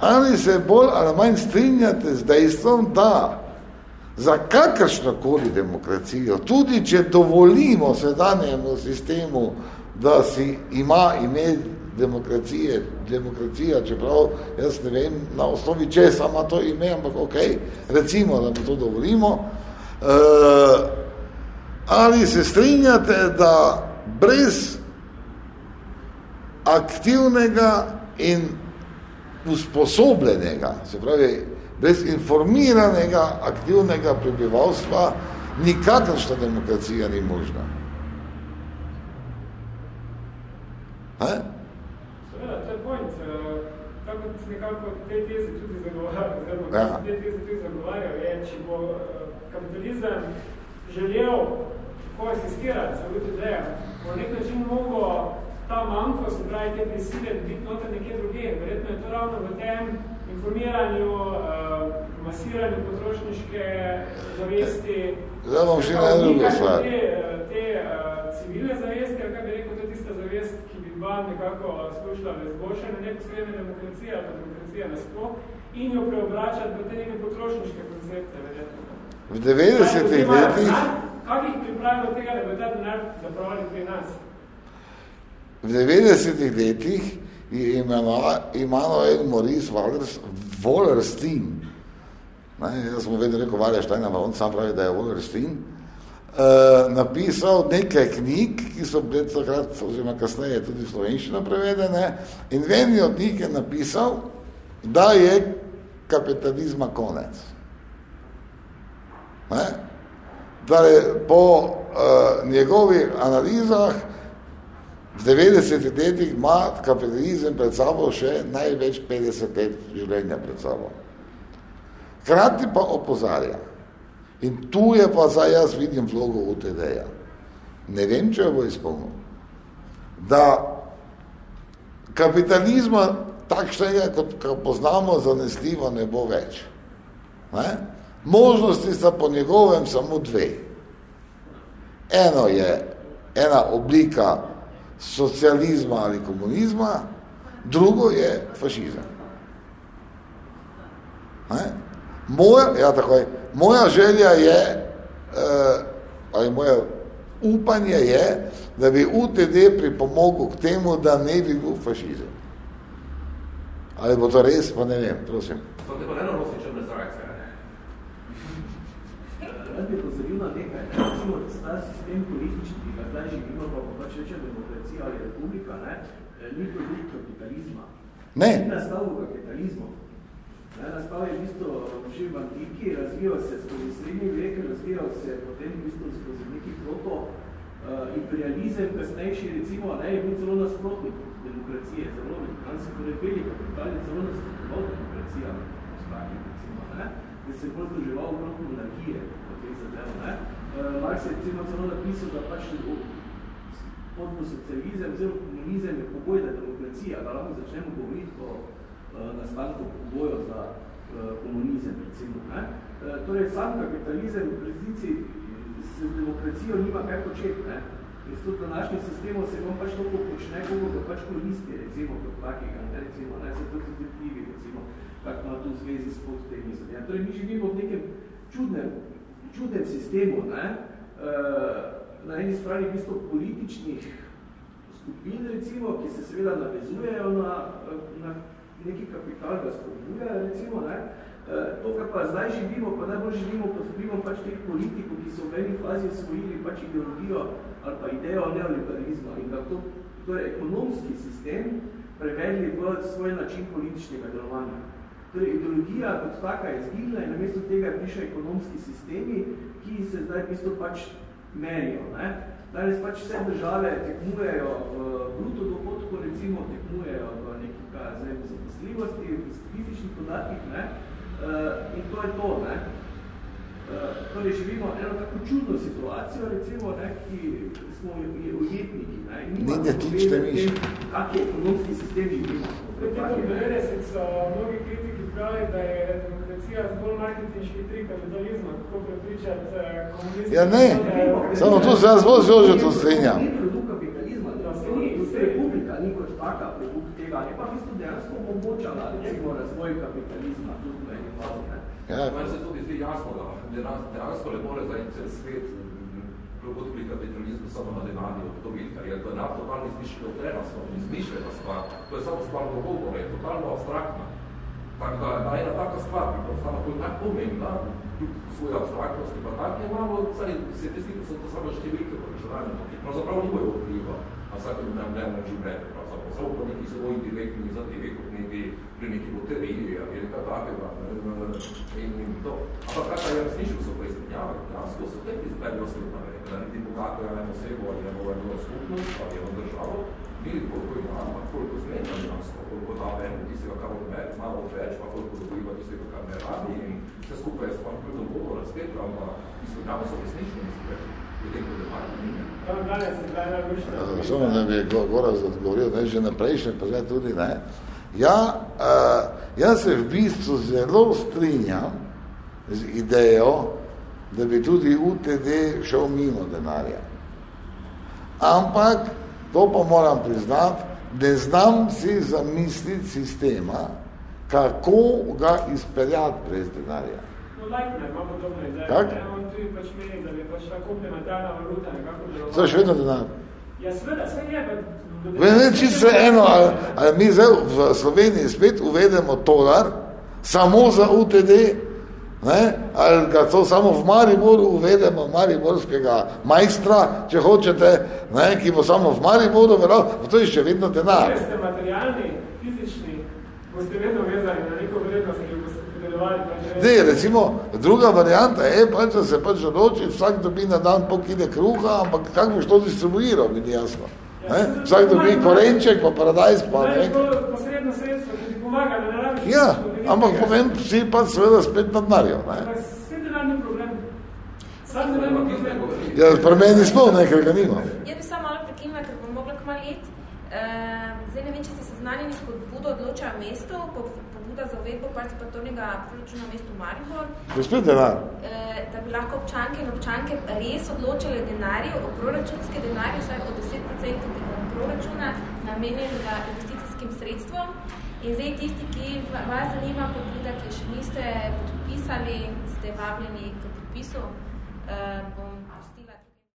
Ali se bolj ali manj strinjate z dejstvom, da za kakršnokoli demokracijo, tudi če dovolimo sedanjemu sistemu, da si ima ime demokracije, demokracija, čeprav jaz ne vem na osnovi česa ima to ime, ampak ok, recimo, da mu to dovolimo, uh, ali se strinjate, da brez aktivnega in usposobljenega, se pravi, brez informiranega, aktivnega prebivalstva, nikakršna demokracija ni možna.
He? Seveda, to je point. Uh, tako nekako te teze tudi zagovarjajo, oziroma ja. te teze tudi zagovarjajo, je, če bo uh, kapitalizem želel koasistirati za UTD-ja, bo nek način mogel ta manjko, se pravi te prisile, biti noter nekje druge. Verjetno je to ravno v tem informiranju, uh, masiranju potrošniške zavesti.
Zdaj bom še na drugo stvar.
Te, te uh, civilne zavesti, ali kaj bi rekel, to je tista zavest, ki bi dva nekako slušala v izboljšanje neposredne demokracije, ali demokracija nasploh, in jo preobračati v te neke potrošniške koncepte, verjetno.
V 90-ih letih...
Kako jih pripravimo tega, da bo ta denar zapravili pri nas?
V 90-ih letih je en Maurice Wallerstein, ne, jaz smo vedno rekel Wallerstein, ampak on sam pravi, da je Wallerstein, uh, napisal nekaj knjig, ki so bile takrat, oziroma kasneje tudi slovenščino prevedene, in v eni od njih je napisal, da je kapitalizma konec. Ne? Da je po uh, njegovih analizah v 90 letih ima kapitalizem pred sabo še največ 50 let življenja pred sabo. Hkrati pa opozarja. In tu je pa zdaj jaz vidim vlogo UTD-ja. Ne vem, če jo bo izpolnil. Da kapitalizma takšnega, kot ga poznamo, zanesljivo ne bo več. Ne? Možnosti sta po njegovem samo dve. Eno je ena oblika socializma ali komunizma, drugo je fašizem. Ne? Moja, ja, tako je, moja želja je, uh, ali moje upanje je, da bi UTD pripomogel k temu, da ne bi bil fašizem. Ali bo to res, pa ne vem, prosim.
To te pa ne nosi črne zrajce, ne?
Jaz bi pozoril na nekaj, ne? recimo, ta sistem politični, ki ga zdaj živimo, pa pa pač reče demokracija ali republika, ne? Ni produkt kapitalizma.
Ne.
Ni nastal v kapitalizmu. Ne, nastal je v bistvu že v antiki, razvijal se skozi srednji vek, razvijal se potem v bistvu skozi neki proto uh, imperializem, kasnejši recimo, ne, je bil celo nasprotnik demokracije, zelo se torej veli kapital je celo nasprotoval demokracija, recimo, ne, da se je bolj združeval okrog monarhije, v tej zadev, ne. Uh, Marx je recimo celo napisal, da pač podno socializem, oziroma komunizem je pogoj, da demokracija, da lahko začnemo govoriti o uh, nastanku pogojo za uh, komunizem, recimo. Ne? Uh, torej, sam kapitalizem v resnici s demokracijo nima kaj početi. Ne? In s tudi današnji sistemom se vam pač toliko počne, koliko ga pač koristi, recimo, kot takega, ne? recimo, ne? se tudi knjigi, recimo, kak ima tu zvezi s pod temi zadnjami. Torej, mi živimo v nekem čudnem, čudnem sistemu, ne? Uh, na eni strani v bistvu političnih skupin, recimo, ki se seveda navezujejo na, na neki kapital, ga spodbuja, recimo, ne. To, kar pa zdaj živimo, pa najbolj živimo pod vplivom pač teh politikov, ki so v eni fazi osvojili pač ideologijo ali pa idejo neoliberalizma in da to, to je ekonomski sistem prevedli v svoj način političnega delovanja. Torej, ideologija kot taka je zgibla in namesto tega piše ekonomski sistemi, ki se zdaj v bistvu pač merijo. Ne? Danes pač vse države tekmujejo v bruto dohodku, recimo tekmujejo v neki zdaj, zaposljivosti, v statističnih podatkih, ne? Uh, in to je to. Ne? Uh, torej živimo eno tako čudno situacijo, recimo, ne, ki smo ujetniki. Ne,
ne, ne, tičte miš.
Kak je ekonomski sistem živimo?
Pri tem so mnogi kritiki pravi, da je demokracija zgolj marketinški trik kapitalizma, kako prepričati uh, komunistov.
Ja ne, samo tu se jaz bolj zložil to strinjam.
Ni produkt kapitalizma, da se ni, republika ni kot taka produkt tega, je pa v bistvu dejansko omogočala recimo razvoj kapitalizma tudi v eni fazi.
Ja. Meni se tudi zdi jasno, da dejansko ne more zdaj cel svet proti kapitalizmu samo na denarni obdobiti, ker je denar totalno izmišljeno trenasno, izmišljena stvar. To je samo stvar dogovora, je totalno abstraktna. Tako da, da ena taka stvar, ki postala bolj tak pomembna, kljub svoje abstraktnosti, pa tak je malo, saj se te slike so to samo številke po računalniku, ki pravzaprav nimajo vpliva na vsakem dnevnem življenju, pravzaprav samo po neki zelo indirektni zadevi, kot neki pri neki loteriji ali nekaj takega. In, in to. Ampak kakaj je resnično so pa izmenjave, dejansko so te izbedli osebna da niti bogato je eno osebo ali eno eno skupnost ali eno državo, koliko ima, ampak koliko zmenja dejansko, koliko da eno tistega, kar odveč, malo odveč, pa koliko dobiva tistega, kar ne rabi in vse skupaj je stvar kljub dogovor razpet, ampak izmenjave so resnično izbedli.
Samo da bi Goraz odgovoril, ne, že na prejšnje, pa zdaj tudi ne. Ja, uh, jaz se v bistvu zelo strinjam z idejo, da bi tudi UTD šel mimo denarja. Ampak, to pa moram priznati, ne znam si zamisliti sistema, kako ga izpeljati brez denarja.
No, Leitner ima podobno idejo.
Kak?
On tudi pač meni, da bi pač ta komplementarna valuta nekako delovala.
Je še vedno denar.
Ja, seveda, vse je, pa...
Ne, čisto eno, ali, ali mi zdaj v Sloveniji spet uvedemo tolar samo za UTD, ne? ali ga to samo v Mariboru uvedemo, mariborskega majstra, če hočete, ne? ki bo samo v Mariboru veral, to je še vedno denar.
Če ste materialni, fizični, boste vedno vezani na neko vrednost, ki boste.
Ne, recimo, druga varianta je pač, da se pač odloči, vsak dobi na dan pol kile kruha, ampak kako boš to distribuiral, mi ni jasno. Ne? Vsak dobi korenček, pa paradajz, pa
ne.
nekaj.
Posredno sredstvo, ki ti pomaga, da ne rabiš...
Ja, ampak povem si pa seveda spet na denarju. Ne? Ja, pri meni sploh nekaj ga nima.
Jaz bi samo malo prekinila, ker bom mogla kmalo jet. Uh, zdaj ne vem, če ste seznanjeni s podbudo odločajo mesto, pobuda za uvedbo participatornega proračuna mestu Maribor.
Je spet denar.
Uh, da bi lahko občanke in občanke res odločale denarju, o proračunske denarju, vsaj o 10% proračuna, namenjenega investicijskim sredstvom. In zdaj tisti, ki vas zanima pobuda, ki še niste podpisali, ste vabljeni k podpisu, uh, bom